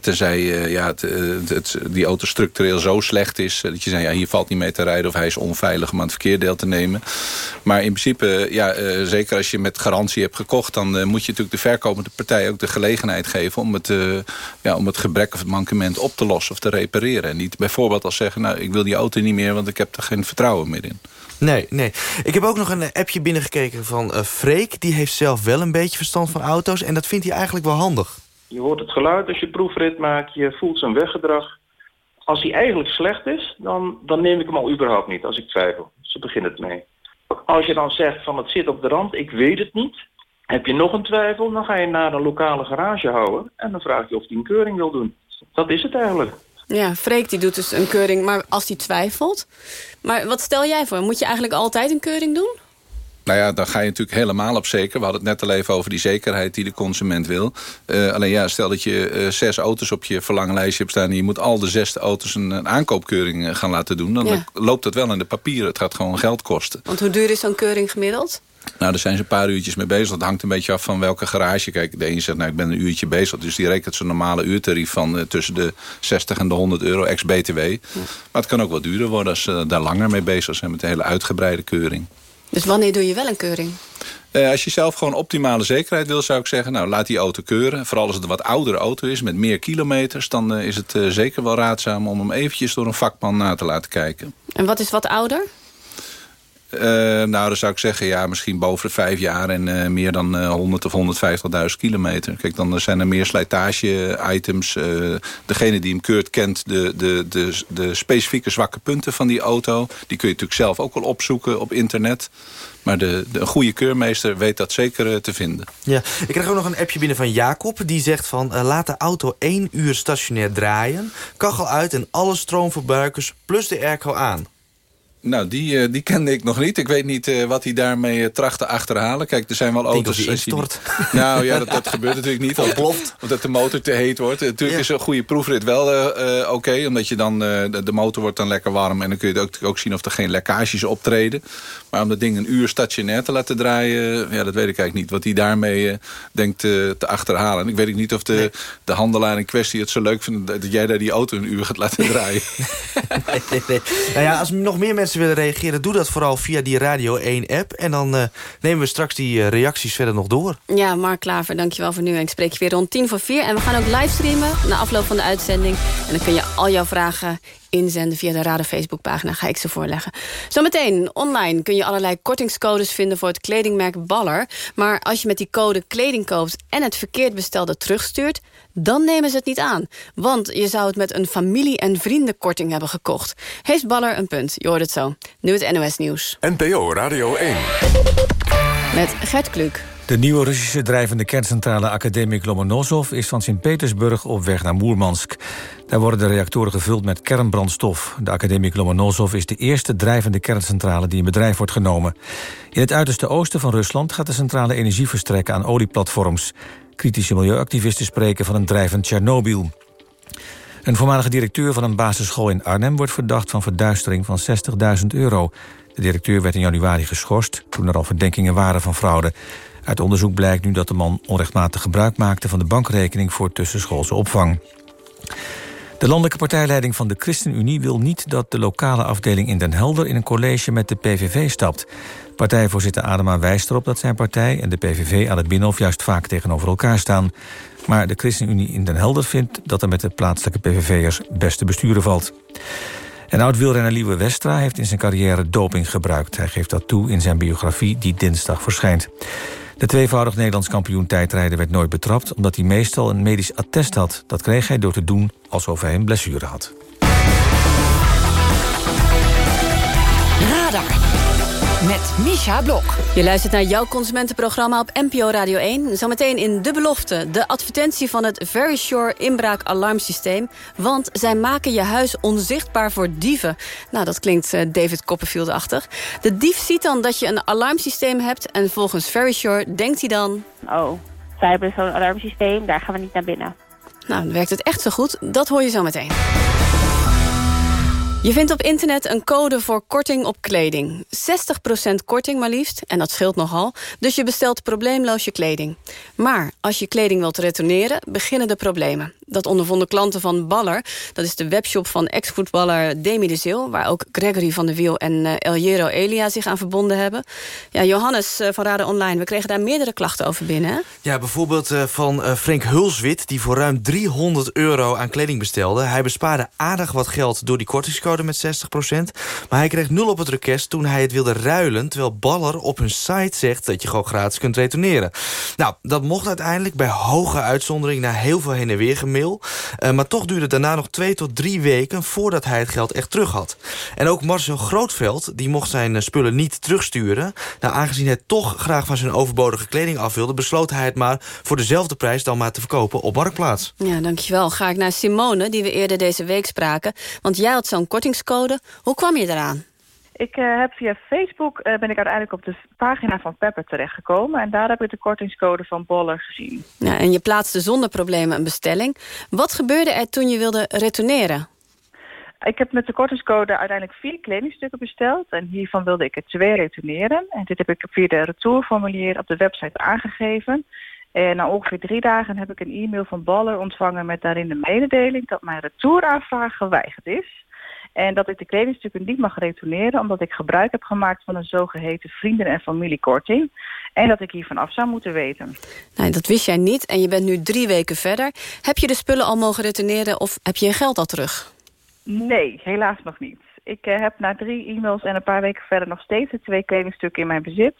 tenzij ja, het, het, die auto structureel zo slecht is... dat je zegt, ja, hier valt niet mee te rijden... of hij is onveilig om aan het verkeerdeel te nemen. Maar in principe, ja, zeker als je met garantie hebt gekocht... dan moet je natuurlijk de verkopende partij ook de gelegenheid geven... om het ja, om het gebrek of het mankement op te lossen of te repareren. En niet bijvoorbeeld als zeggen, nou, ik wil die auto niet meer... want ik heb er geen vertrouwen meer in. Nee, nee. Ik heb ook nog een appje binnengekeken van uh, Freek. Die heeft zelf wel een beetje verstand van auto's. En dat vindt hij eigenlijk wel handig. Je hoort het geluid als je proefrit maakt. Je voelt zijn weggedrag. Als hij eigenlijk slecht is, dan, dan neem ik hem al überhaupt niet als ik twijfel. Zo begint het mee. Als je dan zegt van het zit op de rand, ik weet het niet. Heb je nog een twijfel, dan ga je naar een lokale garage houden... en dan vraag je of hij een keuring wil doen. Dat is het eigenlijk. Ja, Freek die doet dus een keuring, maar als hij twijfelt... Maar wat stel jij voor? Moet je eigenlijk altijd een keuring doen? Nou ja, dan ga je natuurlijk helemaal op zeker. We hadden het net al even over die zekerheid die de consument wil. Uh, alleen ja, stel dat je uh, zes auto's op je verlanglijstje hebt staan... en je moet al de zes auto's een, een aankoopkeuring uh, gaan laten doen... dan ja. loopt dat wel in de papieren. Het gaat gewoon geld kosten. Want hoe duur is zo'n keuring gemiddeld? Nou, daar zijn ze een paar uurtjes mee bezig. Dat hangt een beetje af van welke garage. Kijk, de een zegt, nou, ik ben een uurtje bezig. Dus die rekent zijn normale uurtarief van uh, tussen de 60 en de 100 euro ex-BTW. Maar het kan ook wat duurder worden als ze daar langer mee bezig zijn... met een hele uitgebreide keuring. Dus wanneer doe je wel een keuring? Uh, als je zelf gewoon optimale zekerheid wil, zou ik zeggen... nou, laat die auto keuren. Vooral als het een wat oudere auto is, met meer kilometers... dan uh, is het uh, zeker wel raadzaam om hem eventjes door een vakman na te laten kijken. En wat is wat ouder? Uh, nou, dan zou ik zeggen, ja, misschien boven de vijf jaar... en uh, meer dan uh, 100 of 150.000 kilometer. Kijk, dan zijn er meer slijtage-items. degene die hem keurt kent de, de, de, de specifieke zwakke punten van die auto. Die kun je natuurlijk zelf ook wel opzoeken op internet. Maar de, de, een goede keurmeester weet dat zeker te vinden. Ja, ik krijg ook nog een appje binnen van Jacob. Die zegt van, laat de auto één uur stationair draaien. Kachel uit en alle stroomverbruikers plus de airco aan. Nou, die, uh, die kende ik nog niet. Ik weet niet uh, wat hij daarmee uh, tracht te achterhalen. Kijk, er zijn wel auto's... Die instort. Die... Nou ja, dat, dat gebeurt natuurlijk niet. Ontploft. Omdat de motor te heet wordt. Natuurlijk is een goede proefrit wel oké. Okay, omdat je dan, de, de, motor wordt dan lekker warm. En dan kun je ook, ook zien of er geen lekkages optreden. Maar om dat ding een uur stationair te laten draaien... ja, dat weet ik eigenlijk niet. Wat hij daarmee denkt te achterhalen. En ik weet ook niet of de, nee. de handelaar in kwestie het zo leuk vindt... dat jij daar die auto een uur gaat laten draaien. nee, nee, nee. Nou ja, als nog meer mensen mensen willen reageren, doe dat vooral via die Radio 1-app. En dan uh, nemen we straks die uh, reacties verder nog door. Ja, Mark Klaver, dankjewel voor nu. En ik spreek je weer rond tien voor vier. En we gaan ook livestreamen na afloop van de uitzending. En dan kun je al jouw vragen inzenden via de Raden Facebookpagina. Ga ik ze voorleggen. Zometeen online kun je allerlei kortingscodes vinden... voor het kledingmerk Baller. Maar als je met die code kleding koopt... en het verkeerd bestelde terugstuurt... dan nemen ze het niet aan. Want je zou het met een familie- en vriendenkorting hebben gekocht. Heeft Baller een punt? Je hoort het zo. Nu het NOS Nieuws. NPO Radio 1. Met Gert Kluk. De nieuwe Russische drijvende kerncentrale Academic Lomonosov... is van Sint-Petersburg op weg naar Moermansk. Daar worden de reactoren gevuld met kernbrandstof. De Academic Lomonosov is de eerste drijvende kerncentrale... die in bedrijf wordt genomen. In het uiterste oosten van Rusland gaat de centrale energie verstrekken... aan olieplatforms. Kritische milieuactivisten spreken van een drijvend Tsjernobyl. Een voormalige directeur van een basisschool in Arnhem... wordt verdacht van verduistering van 60.000 euro. De directeur werd in januari geschorst... toen er al verdenkingen waren van fraude. Uit onderzoek blijkt nu dat de man onrechtmatig gebruik maakte... van de bankrekening voor tussenschoolse opvang. De landelijke partijleiding van de ChristenUnie wil niet dat de lokale afdeling in Den Helder in een college met de PVV stapt. Partijvoorzitter Adema wijst erop dat zijn partij en de PVV aan het Binnenhof juist vaak tegenover elkaar staan. Maar de ChristenUnie in Den Helder vindt dat er met de plaatselijke PVV'ers best te besturen valt. En oud-wielrenner Liewe Westra heeft in zijn carrière doping gebruikt. Hij geeft dat toe in zijn biografie die dinsdag verschijnt. De tweevoudig Nederlands kampioen tijdrijden werd nooit betrapt... omdat hij meestal een medisch attest had. Dat kreeg hij door te doen alsof hij een blessure had. Radar met Misha Blok. Je luistert naar jouw consumentenprogramma op NPO Radio 1. Zometeen in De Belofte, de advertentie van het Very Sure inbraak-alarmsysteem. Want zij maken je huis onzichtbaar voor dieven. Nou, dat klinkt uh, David Copperfield-achtig. De dief ziet dan dat je een alarmsysteem hebt... en volgens Very Sure denkt hij dan... Oh, wij hebben zo'n alarmsysteem, daar gaan we niet naar binnen. Nou, dan werkt het echt zo goed. Dat hoor je zo meteen. Je vindt op internet een code voor korting op kleding. 60% korting maar liefst, en dat scheelt nogal. Dus je bestelt probleemloos je kleding. Maar als je kleding wilt retourneren, beginnen de problemen. Dat ondervonden klanten van Baller. Dat is de webshop van ex-voetballer Demi de Zil... waar ook Gregory van der Wiel en uh, El Hierro Elia zich aan verbonden hebben. Ja, Johannes uh, van Raden Online, we kregen daar meerdere klachten over binnen. Ja, bijvoorbeeld uh, van Frank Hulswit... die voor ruim 300 euro aan kleding bestelde. Hij bespaarde aardig wat geld door die kortingscode met 60% Maar hij kreeg nul op het request toen hij het wilde ruilen... terwijl Baller op hun site zegt dat je gewoon gratis kunt retourneren. Nou, dat mocht uiteindelijk bij hoge uitzondering... na heel veel heen en weer uh, maar toch duurde het daarna nog twee tot drie weken... voordat hij het geld echt terug had. En ook Marcel Grootveld die mocht zijn eh, spullen niet terugsturen. Nou, aangezien hij toch graag van zijn overbodige kleding af wilde... besloot hij het maar voor dezelfde prijs dan maar te verkopen op Marktplaats. Ja, dankjewel. Ga ik naar Simone, die we eerder deze week spraken. Want jij had zo'n kortingscode. Hoe kwam je eraan? Ik uh, heb via Facebook uh, ben ik uiteindelijk op de pagina van Pepper terechtgekomen. En daar heb ik de kortingscode van Boller gezien. Ja, en je plaatste zonder problemen een bestelling. Wat gebeurde er toen je wilde retourneren? Ik heb met de kortingscode uiteindelijk vier kledingstukken besteld. En hiervan wilde ik er twee retourneren. En dit heb ik via de retourformulier op de website aangegeven. En na ongeveer drie dagen heb ik een e-mail van Baller ontvangen... met daarin de mededeling dat mijn retouraanvraag geweigerd is... En dat ik de kledingstukken niet mag retourneren... omdat ik gebruik heb gemaakt van een zogeheten vrienden- en familiekorting. En dat ik hiervan af zou moeten weten. Nee, dat wist jij niet en je bent nu drie weken verder. Heb je de spullen al mogen retourneren of heb je je geld al terug? Nee, helaas nog niet. Ik uh, heb na drie e-mails en een paar weken verder nog steeds de twee kledingstukken in mijn bezit.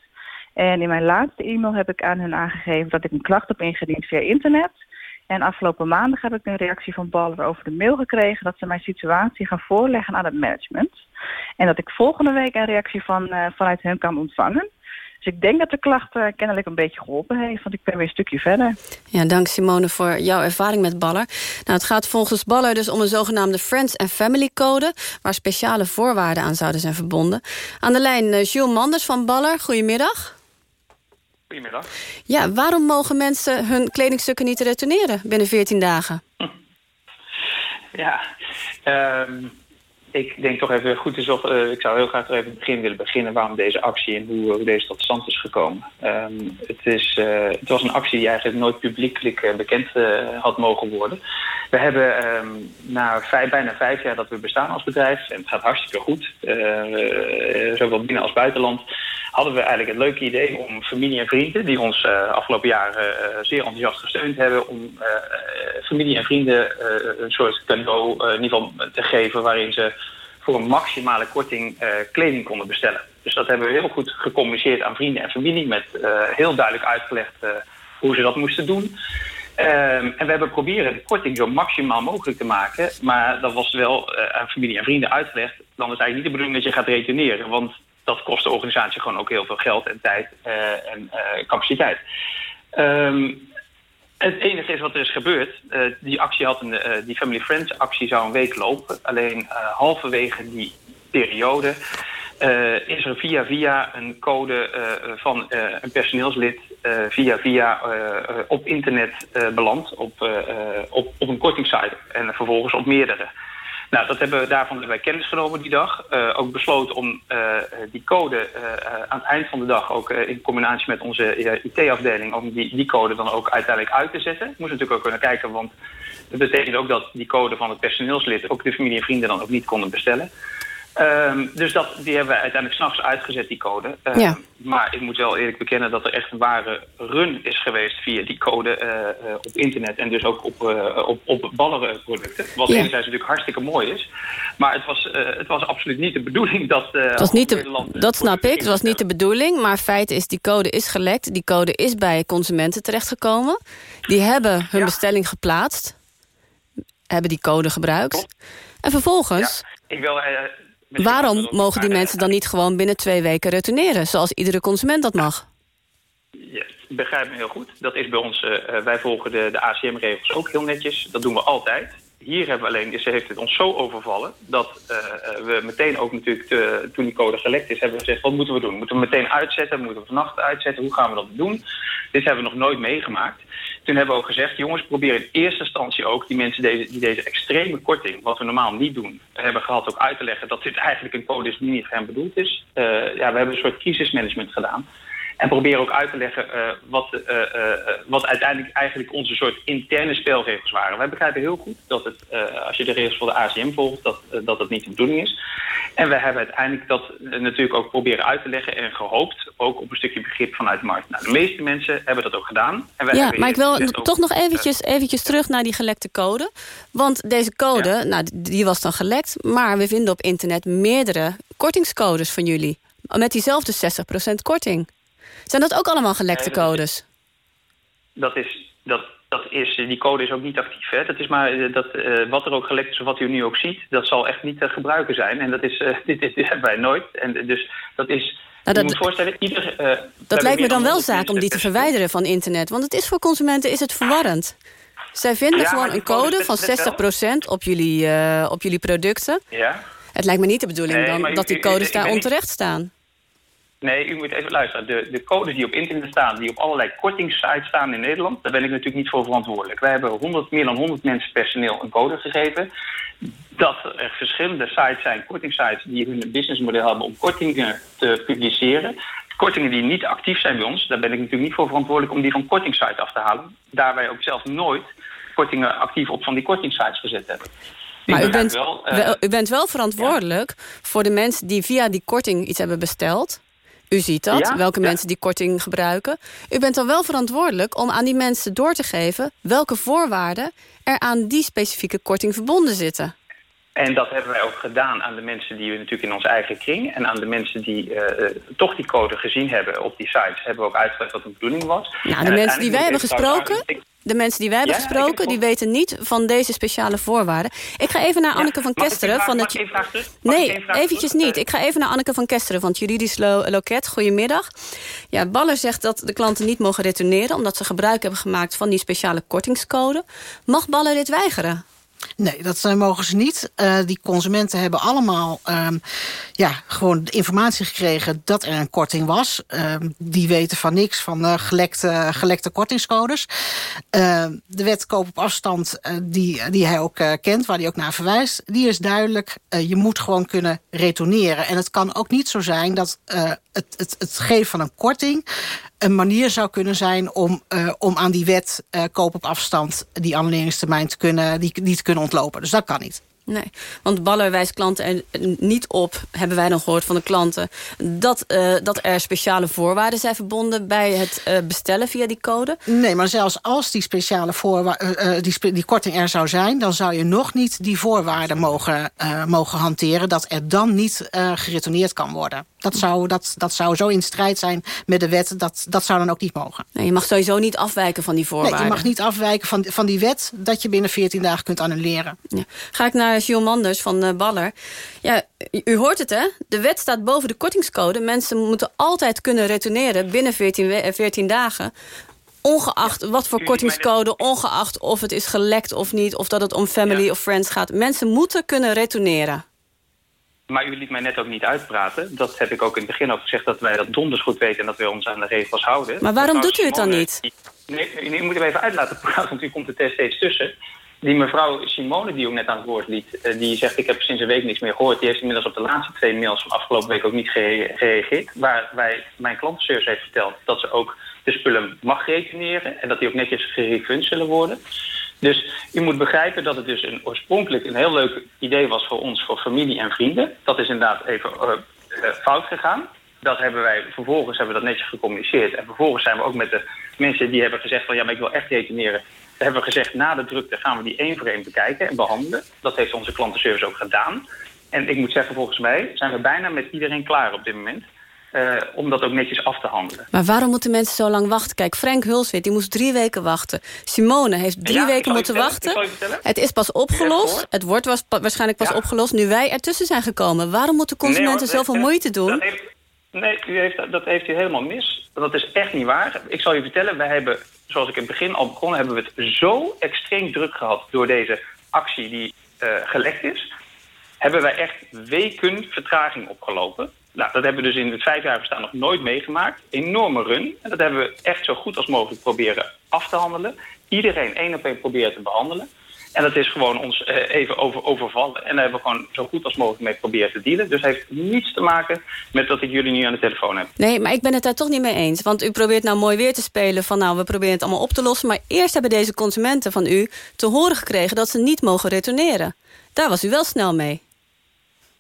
En in mijn laatste e-mail heb ik aan hen aangegeven dat ik een klacht heb ingediend via internet... En afgelopen maandag heb ik een reactie van Baller over de mail gekregen... dat ze mijn situatie gaan voorleggen aan het management. En dat ik volgende week een reactie van, uh, vanuit hen kan ontvangen. Dus ik denk dat de klacht uh, kennelijk een beetje geholpen heeft... want ik ben weer een stukje verder. Ja, dank Simone voor jouw ervaring met Baller. Nou, het gaat volgens Baller dus om een zogenaamde Friends and Family Code... waar speciale voorwaarden aan zouden zijn verbonden. Aan de lijn uh, Jules Manders van Baller, goedemiddag. Goedemiddag. Ja, waarom mogen mensen hun kledingstukken niet retourneren binnen 14 dagen? Ja, um, ik denk toch even goed is of, uh, ik zou heel graag er even begin willen beginnen waarom deze actie en hoe, deze tot stand is gekomen. Um, het, is, uh, het was een actie die eigenlijk nooit publiekelijk uh, bekend had mogen worden. We hebben um, na vijf, bijna vijf jaar dat we bestaan als bedrijf, en het gaat hartstikke goed, zowel binnen als buitenland, hadden we eigenlijk het leuke idee om familie en vrienden, die ons afgelopen jaren zeer enthousiast gesteund hebben, om familie en vrienden een soort cadeau in ieder geval te geven waarin ze voor een maximale korting uh, kleding konden bestellen. Dus dat hebben we heel goed gecommuniceerd aan vrienden en familie... met uh, heel duidelijk uitgelegd uh, hoe ze dat moesten doen. Ehm, en we hebben proberen de korting zo maximaal mogelijk te maken... maar dat was wel aan familie en vrienden uitgelegd... dan is eigenlijk niet de bedoeling dat je gaat retourneren... want dat kost de organisatie gewoon ook heel veel geld en tijd en capaciteit. Um, het enige is wat er is gebeurd. Uh, die actie had een, uh, die Family Friends actie zou een week lopen. Alleen uh, halverwege die periode is er via via een code van een personeelslid via via op internet beland op, op, op een kortingssite en vervolgens op meerdere. Nou, dat hebben we daarvan hebben wij kennis genomen die dag. Uh, ook besloten om uh, die code uh, aan het eind van de dag... ook in combinatie met onze IT-afdeling... om die, die code dan ook uiteindelijk uit te zetten. We moesten natuurlijk ook kunnen kijken, want dat betekent ook dat die code van het personeelslid... ook de familie en vrienden dan ook niet konden bestellen. Um, dus dat, die hebben we uiteindelijk s'nachts uitgezet, die code. Uh, ja. Maar ik moet wel eerlijk bekennen dat er echt een ware run is geweest via die code uh, uh, op internet. En dus ook op, op, op ballenproducten. Wat ja. enerzijds natuurlijk hartstikke mooi is. Maar het was, het was absoluut niet de bedoeling dat... het was niet de, dat snap ik, het was niet de bedoeling. Maar feit is, die code is gelekt. Die code is bij consumenten terechtgekomen. Die hebben hun ja. bestelling geplaatst. Hebben die code gebruikt. Klopt. En vervolgens... Ik wil Waarom mogen die mensen dan niet gewoon binnen twee weken retourneren... zoals iedere consument dat mag? Ja, begrijp me heel goed. Dat is bij ons, uh, wij volgen de, de ACM-regels ook heel netjes. Dat doen we altijd. Hier hebben we alleen, ze heeft het ons zo overvallen... dat uh, we meteen ook natuurlijk, te, toen die code gelekt is... hebben we gezegd, wat moeten we doen? Moeten we meteen uitzetten? Moeten we vannacht uitzetten? Hoe gaan we dat doen? Dit hebben we nog nooit meegemaakt. Toen hebben we ook gezegd, jongens, probeer in eerste instantie ook die mensen deze, die deze extreme korting, wat we normaal niet doen, hebben gehad ook uit te leggen dat dit eigenlijk een code is die niet voor hen bedoeld is. Uh, ja, we hebben een soort crisismanagement gedaan. En proberen ook uit te leggen uh, wat, uh, uh, wat uiteindelijk eigenlijk onze soort interne spelregels waren. Wij begrijpen heel goed dat het, als je de regels van de ACM volgt, dat, dat het niet de bedoeling is. En we hebben uiteindelijk dat natuurlijk ook proberen uit te leggen en gehoopt ook op een stukje begrip vanuit de markt. Nou, de meeste mensen hebben dat ook gedaan. En wij ja, maar ik wil toch nog eventjes, eventjes terug naar die gelekte code. Want deze code, ja. nou, die was dan gelekt, maar we vinden op internet meerdere kortingscodes van jullie. Met diezelfde 60% korting. Zijn dat ook allemaal gelekte nee, dat codes? Dat is, dat, dat is, die code is ook niet actief. Hè? Dat is maar dat, uh, wat er ook gelekt is of wat u nu ook ziet, dat zal echt niet te gebruiken zijn. En dat is, uh, dit, dit, dit, hebben wij nooit. En dus dat is. Nou, dat, moet voorstellen, ieder, uh, dat lijkt me dan wel zaak om die te verwijderen van internet. Want het is voor consumenten is het verwarrend. Zij vinden ja, gewoon een code van 60% op jullie, op jullie producten. Ja. Het lijkt me niet de bedoeling nee, dan dat die codes daar onterecht staan. Nee, u moet even luisteren. De, de codes die op internet staan, die op allerlei kortingssites staan in Nederland... daar ben ik natuurlijk niet voor verantwoordelijk. Wij hebben 100, meer dan 100 mensen personeel een code gegeven. Dat er verschillende sites zijn, kortingssites... die hun businessmodel hebben om kortingen te publiceren. Kortingen die niet actief zijn bij ons, daar ben ik natuurlijk niet voor verantwoordelijk... om die van kortingssites af te halen. Daar wij ook zelf nooit kortingen actief op van die kortingssites gezet hebben. Maar u bent, wel, uh, u bent wel verantwoordelijk ja. voor de mensen die via die korting iets hebben besteld... U ziet dat, ja? welke ja. mensen die korting gebruiken. U bent dan wel verantwoordelijk om aan die mensen door te geven... welke voorwaarden er aan die specifieke korting verbonden zitten. En dat hebben wij ook gedaan aan de mensen die we natuurlijk in onze eigen kring... en aan de mensen die uh, toch die code gezien hebben op die sites... hebben we ook uitgelegd wat de bedoeling was. Nou, de en mensen die wij hebben gesproken... De mensen die wij hebben ja, gesproken, die weten niet van deze speciale voorwaarden. Ik ga even naar Anneke ja, van Kesteren. Vraag, van het... Nee, eventjes niet. Ik ga even naar Anneke van Kesteren van het juridisch lo loket. Goedemiddag. Ja, Baller zegt dat de klanten niet mogen retourneren... omdat ze gebruik hebben gemaakt van die speciale kortingscode. Mag Baller dit weigeren? Nee, dat uh, mogen ze niet. Uh, die consumenten hebben allemaal um, ja, gewoon informatie gekregen dat er een korting was. Uh, die weten van niks van uh, gelekte, gelekte kortingscodes. de wet koop op afstand die, die hij ook kent, waar hij ook naar verwijst... die is duidelijk, je moet gewoon kunnen retourneren. En het kan ook niet zo zijn dat het, het, het geven van een korting een manier zou kunnen zijn om, uh, om aan die wet uh, koop op afstand... die annuleringstermijn te kunnen, die, die te kunnen ontlopen. Dus dat kan niet. Nee, want Baller wijst klanten er niet op, hebben wij dan gehoord van de klanten... dat, uh, dat er speciale voorwaarden zijn verbonden bij het uh, bestellen via die code? Nee, maar zelfs als die speciale voorwaarden, uh, die, die korting er zou zijn... dan zou je nog niet die voorwaarden mogen, mogen hanteren... dat er dan niet geretourneerd kan worden. Dat zou, dat, dat zou zo in strijd zijn met de wet, dat, dat zou dan ook niet mogen. Nee, je mag sowieso niet afwijken van die voorwaarden. Nee, je mag niet afwijken van, van die wet... dat je binnen 14 dagen kunt annuleren. Ja. Ga ik naar Gilles Manders van uh, Baller. Ja, u hoort het, hè? De wet staat boven de kortingscode. Mensen moeten altijd kunnen retourneren binnen 14, 14 dagen. Ongeacht wat voor kortingscode, ongeacht of het is gelekt of niet... of dat het om family of friends gaat. Mensen moeten kunnen retourneren. Maar u liet mij net ook niet uitpraten. Dat heb ik ook in het begin ook gezegd... dat wij dat donders goed weten en dat we ons aan de regels houden. Maar waarom doet u het dan niet? Nee, u moet hem even uit laten praten, want u komt er steeds tussen. Die mevrouw Simone, die ook net aan het woord liet... Eh, die zegt, ik heb sinds een week niks meer gehoord. Die heeft inmiddels op de laatste twee mails van afgelopen week ook niet gereageerd. Waar wij, mijn klantenservice heeft verteld dat ze ook de spullen mag retourneren... en dat die ook netjes gerefund zullen worden. Dus u moet begrijpen dat het dus een, oorspronkelijk een heel leuk idee was voor ons, voor familie en vrienden. Dat is inderdaad even uh, uh, fout gegaan. Dat hebben wij, vervolgens hebben we dat netjes gecommuniceerd. En vervolgens zijn we ook met de mensen die hebben gezegd van ja, maar ik wil echt retourneren hebben we gezegd, na de drukte gaan we die één voor één bekijken en behandelen. Dat heeft onze klantenservice ook gedaan. En ik moet zeggen, volgens mij zijn we bijna met iedereen klaar op dit moment. Uh, om dat ook netjes af te handelen. Maar waarom moeten mensen zo lang wachten? Kijk, Frank Hulswit die moest drie weken wachten. Simone heeft drie ja, weken moeten wachten. Het is pas opgelost. Het wordt was, waarschijnlijk pas ja. opgelost nu wij ertussen zijn gekomen. Waarom moeten consumenten nee, hoor, zoveel moeite doen? Dat heeft, nee, u heeft, dat heeft u helemaal mis. Dat is echt niet waar. Ik zal je vertellen, wij hebben zoals ik in het begin al begon, hebben we het zo extreem druk gehad door deze actie die uh, gelekt is. Hebben wij echt weken vertraging opgelopen. Nou, dat hebben we dus in het vijf jaar bestaan nog nooit meegemaakt. Enorme run. En dat hebben we echt zo goed als mogelijk proberen af te handelen. Iedereen één op één proberen te behandelen. En dat is gewoon ons uh, even over, overvallen. En daar hebben we gewoon zo goed als mogelijk mee proberen te dealen. Dus het heeft niets te maken met dat ik jullie nu aan de telefoon heb. Nee, maar ik ben het daar toch niet mee eens. Want u probeert nou mooi weer te spelen van nou, we proberen het allemaal op te lossen. Maar eerst hebben deze consumenten van u te horen gekregen dat ze niet mogen retourneren. Daar was u wel snel mee.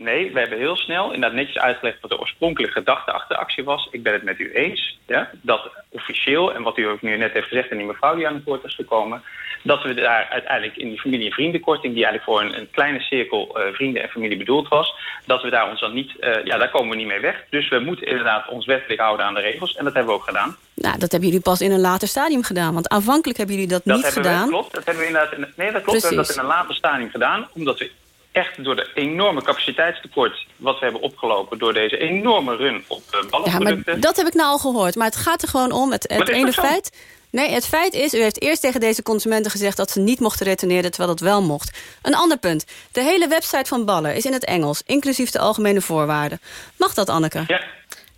Nee, we hebben heel snel inderdaad netjes uitgelegd wat de oorspronkelijke gedachte achter de actie was. Ik ben het met u eens. Ja, dat officieel, en wat u ook nu net heeft gezegd en die mevrouw die aan het woord is gekomen dat we daar uiteindelijk in die familie- en vriendenkorting... die eigenlijk voor een, een kleine cirkel uh, vrienden en familie bedoeld was... dat we daar ons dan niet... Uh, ja, daar komen we niet mee weg. Dus we moeten inderdaad ons wettelijk houden aan de regels. En dat hebben we ook gedaan. Nou, dat hebben jullie pas in een later stadium gedaan. Want aanvankelijk hebben jullie dat, dat niet gedaan. We, klopt, dat hebben we inderdaad... In, nee, dat klopt. We hebben dat in een later stadium gedaan. Omdat we echt door de enorme capaciteitstekort... wat we hebben opgelopen door deze enorme run op uh, ballenproducten... Ja, maar dat heb ik nou al gehoord. Maar het gaat er gewoon om. Het, het ene feit... Nee, het feit is, u heeft eerst tegen deze consumenten gezegd... dat ze niet mochten retourneren, terwijl dat wel mocht. Een ander punt. De hele website van Baller is in het Engels... inclusief de algemene voorwaarden. Mag dat, Anneke? Ja.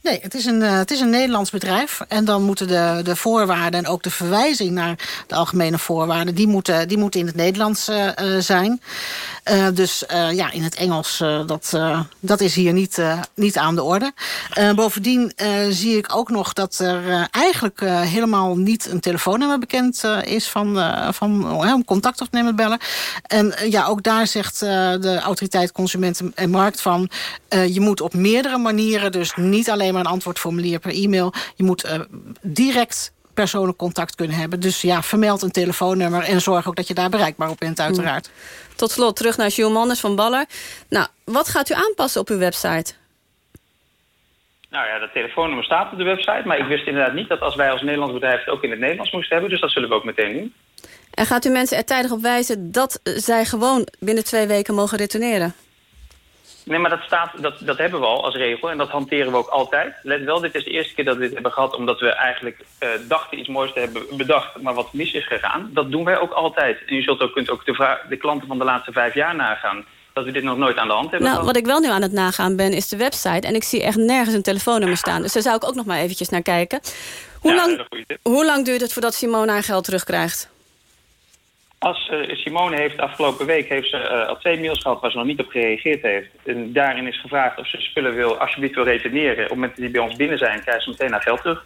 Nee, het is, een, uh, het is een Nederlands bedrijf. En dan moeten de, de voorwaarden en ook de verwijzing naar de algemene voorwaarden... die moeten, die moeten in het Nederlands uh, zijn. Uh, dus ja, in het Engels, dat, dat is hier niet, niet aan de orde. bovendien zie ik ook nog dat er eigenlijk helemaal niet een telefoonnummer bekend is... van, van, om contact op te nemen bellen. En ja, ook daar zegt de autoriteit Consumenten en Markt van... je moet op meerdere manieren, dus niet alleen maar een antwoordformulier per e-mail. Je moet uh, direct persoonlijk contact kunnen hebben. Dus ja, vermeld een telefoonnummer en zorg ook dat je daar bereikbaar op bent uiteraard. Hmm. Tot slot terug naar Jules Manders van Baller. Nou, wat gaat u aanpassen op uw website? Nou ja, dat telefoonnummer staat op de website. Maar ik wist inderdaad niet dat als wij als Nederlands bedrijf het ook in het Nederlands moesten hebben. Dus dat zullen we ook meteen doen. En gaat u mensen er tijdig op wijzen dat zij gewoon binnen twee weken mogen retourneren? Nee, maar dat, staat, dat, dat hebben we al als regel en dat hanteren we ook altijd. Let wel, dit is de eerste keer dat we dit hebben gehad... omdat we eigenlijk eh, dachten iets moois te hebben bedacht... maar wat mis is gegaan. Dat doen wij ook altijd. En je zult ook, kunt ook de, de klanten van de laatste vijf jaar nagaan... dat we dit nog nooit aan de hand hebben Nou, wat ik wel nu aan het nagaan ben, is de website. En ik zie echt nergens een telefoonnummer staan. Dus daar zou ik ook nog maar eventjes naar kijken. Hoe, Ja, lang, hoe lang duurt het voordat Simone haar geld terugkrijgt? Als eh, Simone heeft afgelopen week heeft ze eh, al twee mails gehad waar ze nog niet op gereageerd heeft. En daarin is gevraagd of ze spullen wil, alsjeblieft wil returneren. Op het moment dat die bij ons binnen zijn, krijgen ze meteen haar geld terug.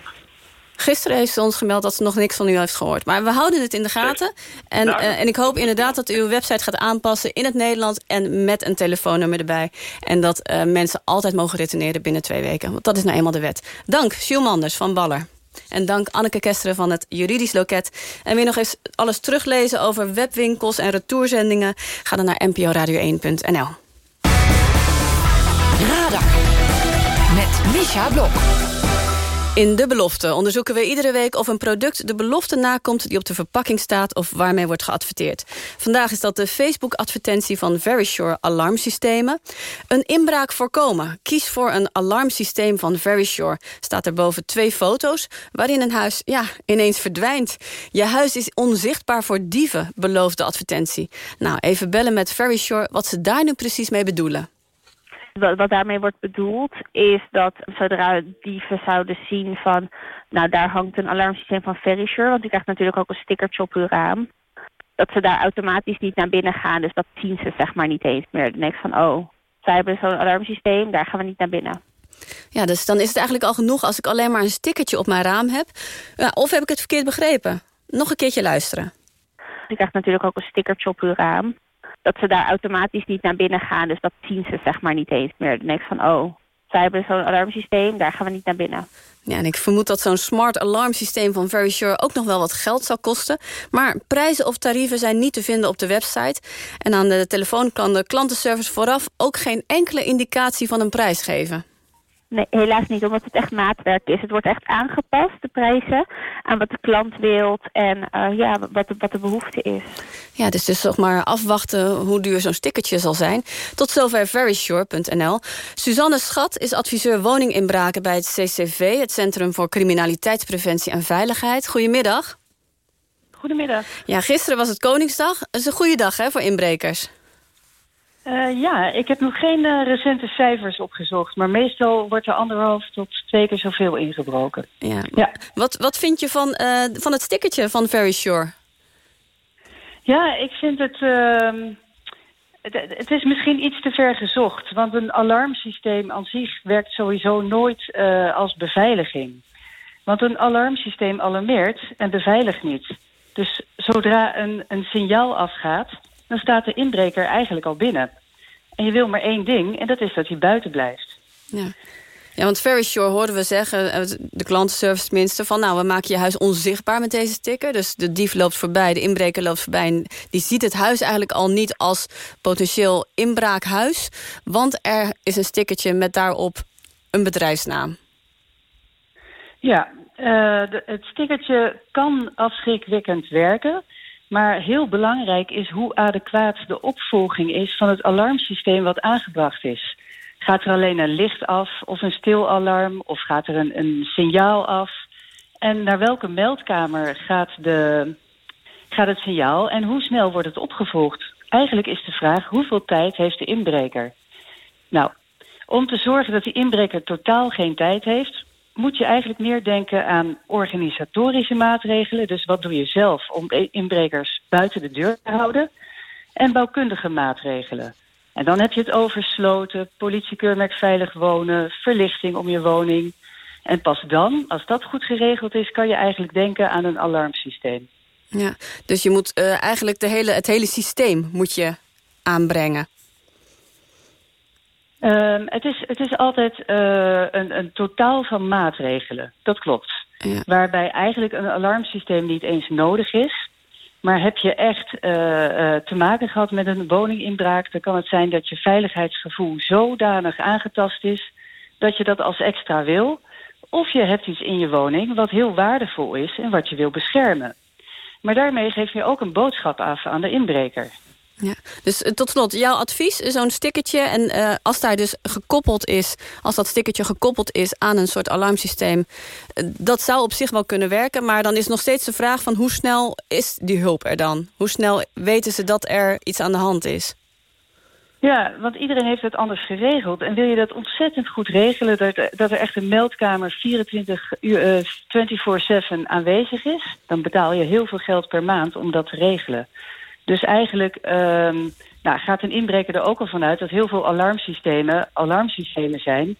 Gisteren heeft ze ons gemeld dat ze nog niks van u heeft gehoord. Maar we houden het in de gaten. En, Nou, eh, en ik hoop inderdaad dat u uw website gaat aanpassen in het Nederlands... en met een telefoonnummer erbij. En dat mensen altijd mogen retourneren binnen twee weken. Want dat is nou eenmaal de wet. Dank, Jules Manders van Baller. En dank Anneke Kesteren van het Juridisch Loket. En weer nog eens alles teruglezen over webwinkels en retourzendingen? Ga dan naar nporadio1.nl. Radar met Misha Blok. In De Belofte onderzoeken we iedere week of een product de belofte nakomt... die op de verpakking staat of waarmee wordt geadverteerd. Vandaag is dat de Facebook-advertentie van Verisure Alarmsystemen. Een inbraak voorkomen. Kies voor een alarmsysteem van Verisure. Staat er boven twee foto's waarin een huis ja, ineens verdwijnt. Je huis is onzichtbaar voor dieven, belooft de advertentie. Nou, even bellen met Verisure wat ze daar nu precies mee bedoelen. Wat, daarmee wordt bedoeld is dat zodra dieven zouden zien van... nou, daar hangt een alarmsysteem van Verisure... want die krijgt natuurlijk ook een stickertje op hun raam... dat ze daar automatisch niet naar binnen gaan. Dus dat zien ze zeg maar niet eens meer. Dan denk ik van, oh, zij hebben zo'n alarmsysteem... daar gaan we niet naar binnen. Ja, dus dan is het eigenlijk al genoeg als ik alleen maar een stickertje op mijn raam heb. Ja, of heb ik het verkeerd begrepen? Nog een keertje luisteren. Die krijgt natuurlijk ook een stickertje op hun raam. Dat ze daar automatisch niet naar binnen gaan. Dus dat zien ze zeg maar niet eens meer. Dan denk van, oh, zij hebben zo'n alarmsysteem, daar gaan we niet naar binnen. Ja, en ik vermoed dat zo'n smart alarmsysteem van Verisure ook nog wel wat geld zal kosten. Maar prijzen of tarieven zijn niet te vinden op de website. En aan de telefoon kan de klantenservice vooraf ook geen enkele indicatie van een prijs geven. Nee, helaas niet, omdat het echt maatwerk is. Het wordt echt aangepast, de prijzen, aan wat de klant wilt en eh, ja, wat, de, wat de behoefte is. Ja, dus dus toch maar afwachten hoe duur zo'n stickertje zal zijn. Tot zover verisure.nl. Suzanne Schat is adviseur woninginbraken bij het CCV... het Centrum voor Criminaliteitspreventie en Veiligheid. Goedemiddag. Goedemiddag. Ja, gisteren was het Koningsdag. Dat is een goede dag hè, voor inbrekers. Uh, ja, ik heb nog geen uh, recente cijfers opgezocht. Maar meestal wordt er anderhalf tot twee keer zoveel ingebroken. Ja. ja. Wat, wat vind je van, uh, van het stickertje van Verisure? Ja, ik vind het, uh, het... Het is misschien iets te ver gezocht. Want een alarmsysteem aan zich werkt sowieso nooit als beveiliging. Want een alarmsysteem alarmeert en beveiligt niet. Dus zodra een, een signaal afgaat, dan staat de inbreker eigenlijk al binnen. En je wil maar één ding, en dat is dat hij buiten blijft. Ja. Ja, want Verisure hoorden we zeggen, de klantenservice tenminste... van nou, we maken je huis onzichtbaar met deze sticker. Dus de dief loopt voorbij, de inbreker loopt voorbij... en die ziet het huis eigenlijk al niet als potentieel inbraakhuis... want er is een stickertje met daarop een bedrijfsnaam. Ja, uh, de, het stickertje kan afschrikwekkend werken... Maar heel belangrijk is hoe adequaat de opvolging is van het alarmsysteem wat aangebracht is. Gaat er alleen een licht af of een stilalarm of gaat er een, een signaal af? En naar welke meldkamer gaat, de, gaat het signaal en hoe snel wordt het opgevolgd? Eigenlijk is de vraag hoeveel tijd heeft de inbreker? Nou, om te zorgen dat die inbreker totaal geen tijd heeft moet je eigenlijk meer denken aan organisatorische maatregelen. Dus wat doe je zelf om inbrekers buiten de deur te houden? En bouwkundige maatregelen. En dan heb je het over sloten, politiekeurmerk veilig wonen, verlichting om je woning. En pas dan, als dat goed geregeld is, kan je eigenlijk denken aan een alarmsysteem. Ja, dus je moet uh, eigenlijk de hele, het hele systeem moet je aanbrengen. Um, het, is, het is altijd uh, een, een totaal van maatregelen, dat klopt. Ja. Waarbij eigenlijk een alarmsysteem niet eens nodig is. Maar heb je echt uh, uh, te maken gehad met een woninginbraak... dan kan het zijn dat je veiligheidsgevoel zodanig aangetast is... dat je dat als extra wil. Of je hebt iets in je woning wat heel waardevol is en wat je wil beschermen. Maar daarmee geef je ook een boodschap af aan de inbreker. Ja. Dus eh, tot slot, jouw advies, zo'n stickertje. En eh, als daar dus gekoppeld is, als dat stickertje gekoppeld is aan een soort alarmsysteem, eh, dat zou op zich wel kunnen werken. Maar dan is nog steeds de vraag van hoe snel is die hulp er dan? Hoe snel weten ze dat er iets aan de hand is? Ja, want iedereen heeft het anders geregeld. En wil je dat ontzettend goed regelen... dat, dat er echt een meldkamer 24 uur, uh, 24-7 aanwezig is... dan betaal je heel veel geld per maand om dat te regelen. Dus eigenlijk ehm, nou, gaat een inbreker er ook al vanuit... dat heel veel alarmsystemen alarmsystemen zijn.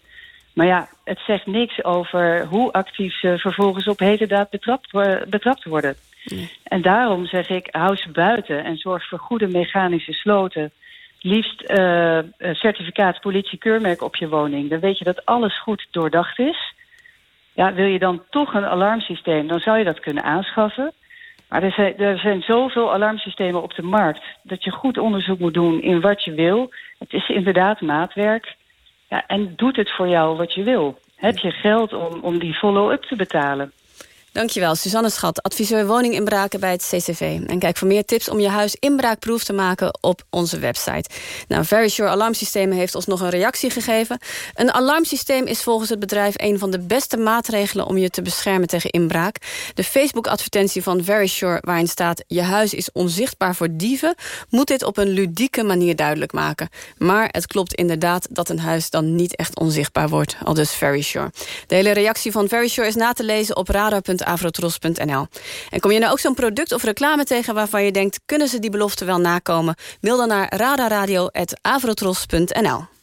Maar ja, het zegt niks over hoe actief ze vervolgens op heterdaad betrapt, betrapt worden. En daarom zeg ik, hou ze buiten en zorg voor goede mechanische sloten liefst uh, certificaat politie-keurmerk op je woning. Dan weet je dat alles goed doordacht is. Ja, wil je dan toch een alarmsysteem, dan zou je dat kunnen aanschaffen. Maar er zijn, er zijn zoveel alarmsystemen op de markt... dat je goed onderzoek moet doen in wat je wil. Het is inderdaad maatwerk. Ja, en doet het voor jou wat je wil? Heb je geld om, om die follow-up te betalen? Dankjewel, Suzanne Schat, adviseur woninginbraken bij het CCV. En kijk voor meer tips om je huis inbraakproef te maken op onze website. Nou, Verisure Alarmsystemen heeft ons nog een reactie gegeven. Een alarmsysteem is volgens het bedrijf een van de beste maatregelen om je te beschermen tegen inbraak. De Facebook-advertentie van Verisure, waarin staat je huis is onzichtbaar voor dieven, moet dit op een ludieke manier duidelijk maken. Maar het klopt inderdaad dat een huis dan niet echt onzichtbaar wordt, al dus Verisure. De hele reactie van Verisure is na te lezen op radar.nl www.avrotros.nl. En kom je nou ook zo'n product of reclame tegen waarvan je denkt... kunnen ze die belofte wel nakomen? Mail dan naar radaradio.avrotros.nl.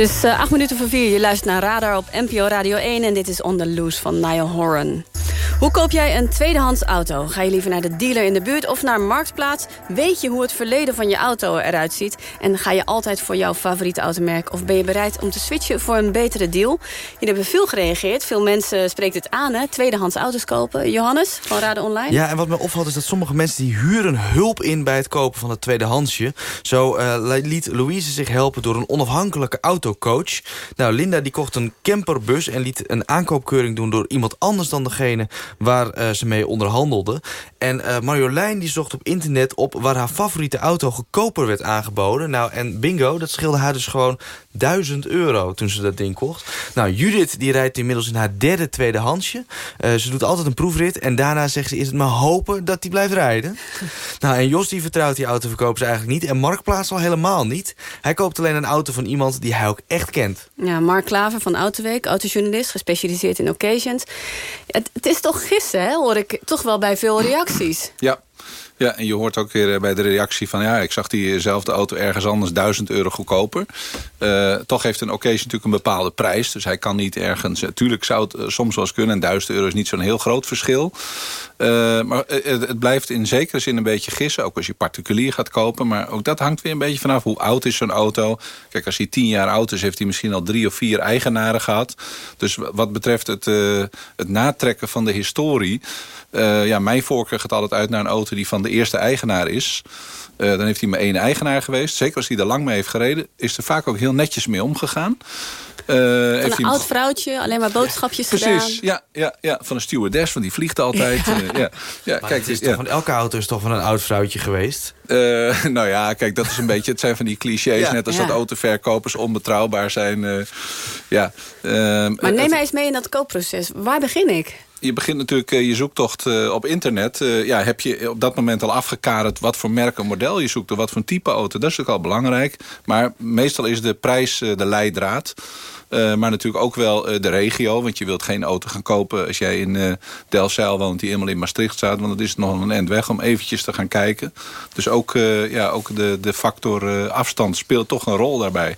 is uh, acht minuten voor vier. Je luistert naar Radar op NPO Radio 1 en dit is On The Loose van Niall Horan. Hoe koop jij een tweedehands auto? Ga je liever naar de dealer in de buurt of naar Marktplaats? Weet je hoe het verleden van je auto eruit ziet? En ga je altijd voor jouw favoriete automerk? Of ben je bereid om te switchen voor een betere deal? Jullie hebben veel gereageerd. Veel mensen spreekt het aan, hè? Tweedehands auto's kopen. Johannes, van Raden Online. Ja, en wat me opvalt is dat sommige mensen die huren hulp in... bij het kopen van het tweedehandsje. Zo uh, liet Louise zich helpen door een onafhankelijke autocoach. Nou, Linda die kocht een camperbus... en liet een aankoopkeuring doen door iemand anders dan degene waar eh, ze mee onderhandelde. En uh, Marjolein die zocht op internet op waar haar favoriete auto goedkoper werd aangeboden. Nou, en bingo, dat scheelde haar dus gewoon 1000 euro toen ze dat ding kocht. Nou, Judith die rijdt inmiddels in haar derde tweedehandsje. Uh, ze doet altijd een proefrit en daarna zegt ze... is het maar hopen dat die blijft rijden. nou, en Jos die vertrouwt die autoverkopers eigenlijk niet. En Mark al helemaal niet. Hij koopt alleen een auto van iemand die hij ook echt kent. Ja, Mark Klaver van Autoweek, autojournalist, gespecialiseerd in occasions. Het, het is toch gissen, hè, hoor ik toch wel bij veel reacties. Ja, ja, en je hoort ook weer eh, bij de reactie van... ja, ik zag diezelfde auto ergens anders duizend euro goedkoper. Uh, toch heeft een occasion natuurlijk een bepaalde prijs. Dus hij kan niet ergens... Tuurlijk zou het eh, soms wel eens kunnen. En duizend euro is niet zo'n heel groot verschil. Uh, maar het, het, blijft in zekere zin een beetje gissen. Ook als je particulier gaat kopen. Maar ook dat hangt weer een beetje vanaf hoe oud is zo'n auto. Kijk, als hij tien jaar oud is... heeft hij misschien al drie of vier eigenaren gehad. Dus wat betreft het, uh, het natrekken van de historie... Ja, mijn voorkeur gaat altijd uit naar een auto die van de eerste eigenaar is. Dan heeft hij maar één eigenaar geweest. Zeker als hij er lang mee heeft gereden. Is er vaak ook heel netjes mee omgegaan. Uh, van een oud vrouwtje, alleen maar boodschapjes Precies, gedaan. Precies, ja, ja, ja, van een stewardess, van die vliegt altijd. ja. Uh, ja. Ja, kijk, is toch van elke auto is toch van een oud vrouwtje geweest? Uh, nou ja, kijk, dat is een beetje... Het zijn van die clichés, ja. net als dat autoverkopers onbetrouwbaar zijn. ja, ehm, maar neem mij eens mee in dat koopproces. Waar begin ik? Je begint natuurlijk je zoektocht uh, op internet. Uh, ja, heb je op dat moment al afgekaderd wat voor merk en model je zoekt... of wat voor type auto, dat is natuurlijk al belangrijk. Maar meestal is de prijs de leidraad. maar natuurlijk ook wel de regio. Want je wilt geen auto gaan kopen als jij in uh, Delfzijl woont... die helemaal in Maastricht staat. Want dat is nog een eind weg om eventjes te gaan kijken. Dus ook, ja, ook de, de factor afstand speelt toch een rol daarbij.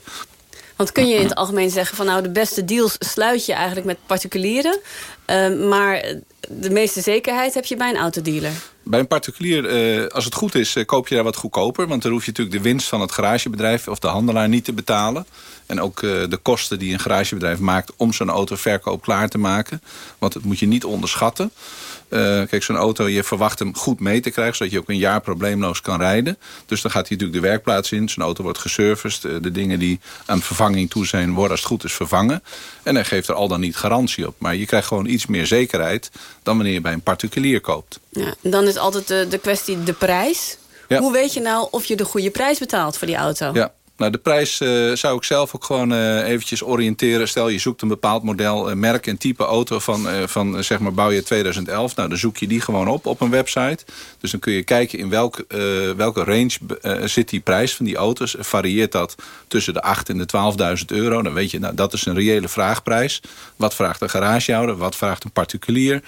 Want kun je in het algemeen zeggen van nou de beste deals sluit je eigenlijk met particulieren. Uh, maar de meeste zekerheid heb je bij een autodealer. Bij een particulier, uh, als het goed is, uh, koop je daar wat goedkoper. Want dan hoef je natuurlijk de winst van het garagebedrijf of de handelaar niet te betalen. En ook uh, de kosten die een garagebedrijf maakt om zo'n auto verkoop klaar te maken. Want dat moet je niet onderschatten. Uh, kijk, zo'n auto, je verwacht hem goed mee te krijgen... zodat je ook een jaar probleemloos kan rijden. Dus dan gaat hij natuurlijk de werkplaats in. Zo'n auto wordt geserviced. Uh, de dingen die aan vervanging toe zijn, worden als het goed is vervangen. En hij geeft er al dan niet garantie op. Maar je krijgt gewoon iets meer zekerheid... dan wanneer je bij een particulier koopt. Ja, dan is altijd de, de kwestie de prijs. Ja. Hoe weet je nou of je de goede prijs betaalt voor die auto? Ja, nou, de prijs uh, zou ik zelf ook gewoon uh, eventjes oriënteren. Stel, je zoekt een bepaald model, uh, merk en type auto van, van zeg maar bouwjaar 2011. Nou, dan zoek je die gewoon op op een website. Dus dan kun je kijken in welk, welke range zit die prijs van die auto's. Varieert dat tussen de 8 en de 12.000 euro? Dan weet je, nou, dat is een reële vraagprijs. Wat vraagt een garagehouder? Wat vraagt een particulier?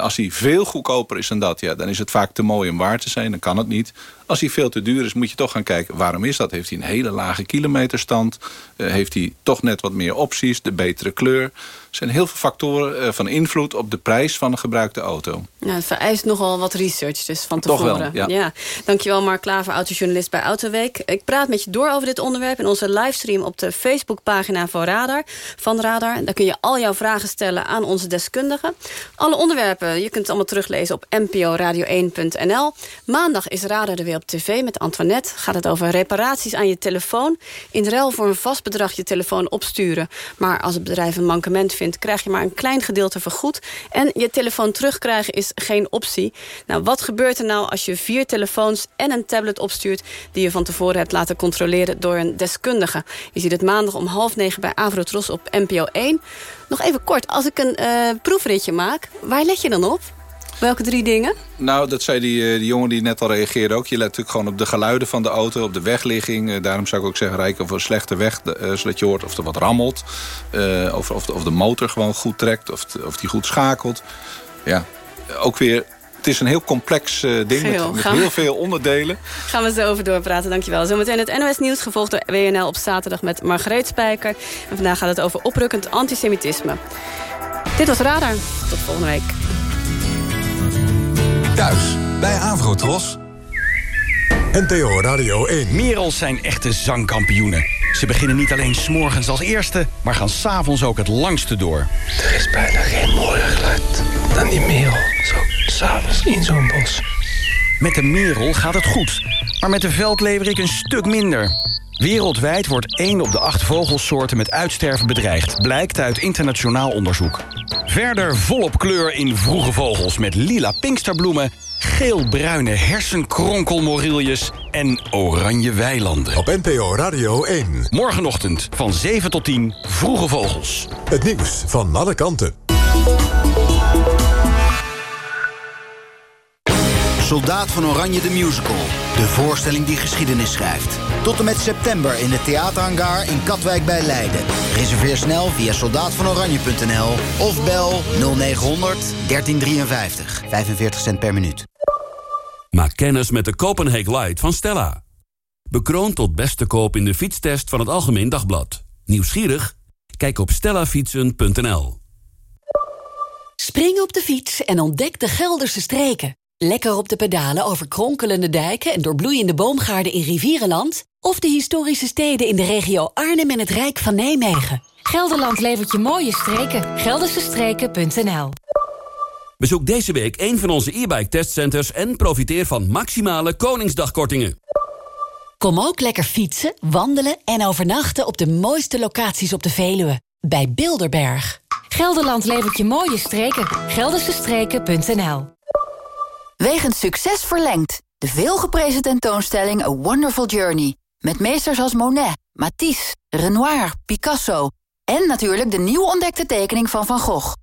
als die veel goedkoper is dan dat, ja, dan is het vaak te mooi om waar te zijn. Dan kan het niet. Als hij veel te duur is, moet je toch gaan kijken... waarom is dat? Heeft hij een hele lage kilometerstand? Uh, heeft hij toch net wat meer opties? De betere kleur? Er zijn heel veel factoren uh, van invloed op de prijs van een gebruikte auto. Ja, het vereist nogal wat research dus van tevoren. Toch wel, ja. ja. Dankjewel Mark Klaver, autojournalist bij Autoweek. Ik praat met je door over dit onderwerp in onze livestream... op de Facebookpagina van Radar. Van Radar. Daar kun je al jouw vragen stellen aan onze deskundigen. Alle onderwerpen, je kunt het allemaal teruglezen op nporadio1.nl. Maandag is Radar er weer op tv met Antoinette. Gaat het over reparaties aan je telefoon. In ruil voor een vast bedrag je telefoon opsturen. Maar als het bedrijf een mankement vindt... krijg je maar een klein gedeelte vergoed. En je telefoon terugkrijgen is geen optie. Nou, wat gebeurt er nou als je vier telefoons en een tablet opstuurt... die je van tevoren hebt laten controleren door een deskundige? Je ziet het maandag om half negen bij Avrotros op NPO 1. Nog even kort, als ik een uh, proefritje maak, waar let je dan op? Welke drie dingen? Nou, dat zei die, die jongen die net al reageerde ook. Je let natuurlijk gewoon op de geluiden van de auto, op de wegligging. daarom zou ik ook zeggen, rijken over een slechte weg. zodat je hoort of er wat rammelt. of, of, de, of de motor gewoon goed trekt, of, of die goed schakelt. Ja, ook weer het is een heel complex uh, ding Geel, met, met heel veel onderdelen. Gaan we zo over doorpraten, dankjewel. Zometeen het NOS Nieuws, gevolgd door WNL op zaterdag met Margreet Spijker. En vandaag gaat het over oprukkend antisemitisme. Dit was Radar. Tot volgende week. Thuis, bij Avrotros. NTO Radio 1. Merels zijn echte zangkampioenen. Ze beginnen niet alleen s'morgens als eerste, maar gaan s'avonds ook het langste door. Er is bijna geen mooier geluid dan die merel, zo s'avonds in zo'n bos. Met de merel gaat het goed, maar met de veldleverik een stuk minder. Wereldwijd wordt 1 op de 8 vogelsoorten met uitsterven bedreigd, blijkt uit internationaal onderzoek. Verder volop kleur in vroege vogels met lila pinksterbloemen... geel-bruine hersenkronkelmoriljes en oranje weilanden. Op NPO Radio 1. Morgenochtend van 7 tot 10 vroege vogels. Het nieuws van alle kanten. Soldaat van Oranje de Musical. De voorstelling die geschiedenis schrijft. Tot en met september in de theaterhangar in Katwijk bij Leiden. Reserveer snel via soldaatvanoranje.nl of bel 0900 1353. 45 cent per minuut. Maak kennis met de Copenhagen Light van Stella. Bekroond tot beste koop in de fietstest van het Algemeen Dagblad. Nieuwsgierig? Kijk op stellafietsen.nl. Spring op de fiets en ontdek de Gelderse streken. Lekker op de pedalen over kronkelende dijken en doorbloeiende boomgaarden in Rivierenland... of de historische steden in de regio Arnhem en het Rijk van Nijmegen. Gelderland levert je mooie streken. Geldersestreken.nl Bezoek deze week een van onze e-bike testcenters... en profiteer van maximale Koningsdagkortingen. Kom ook lekker fietsen, wandelen en overnachten op de mooiste locaties op de Veluwe. Bij Bilderberg. Gelderland levert je mooie streken. Geldersestreken.nl Wegens succes verlengd. De veelgeprezen tentoonstelling A Wonderful Journey. Met meesters als Monet, Matisse, Renoir, Picasso... en natuurlijk de nieuw ontdekte tekening van Van Gogh.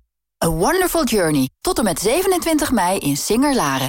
A Wonderful Journey. Tot en met 27 mei in Singer-Laren.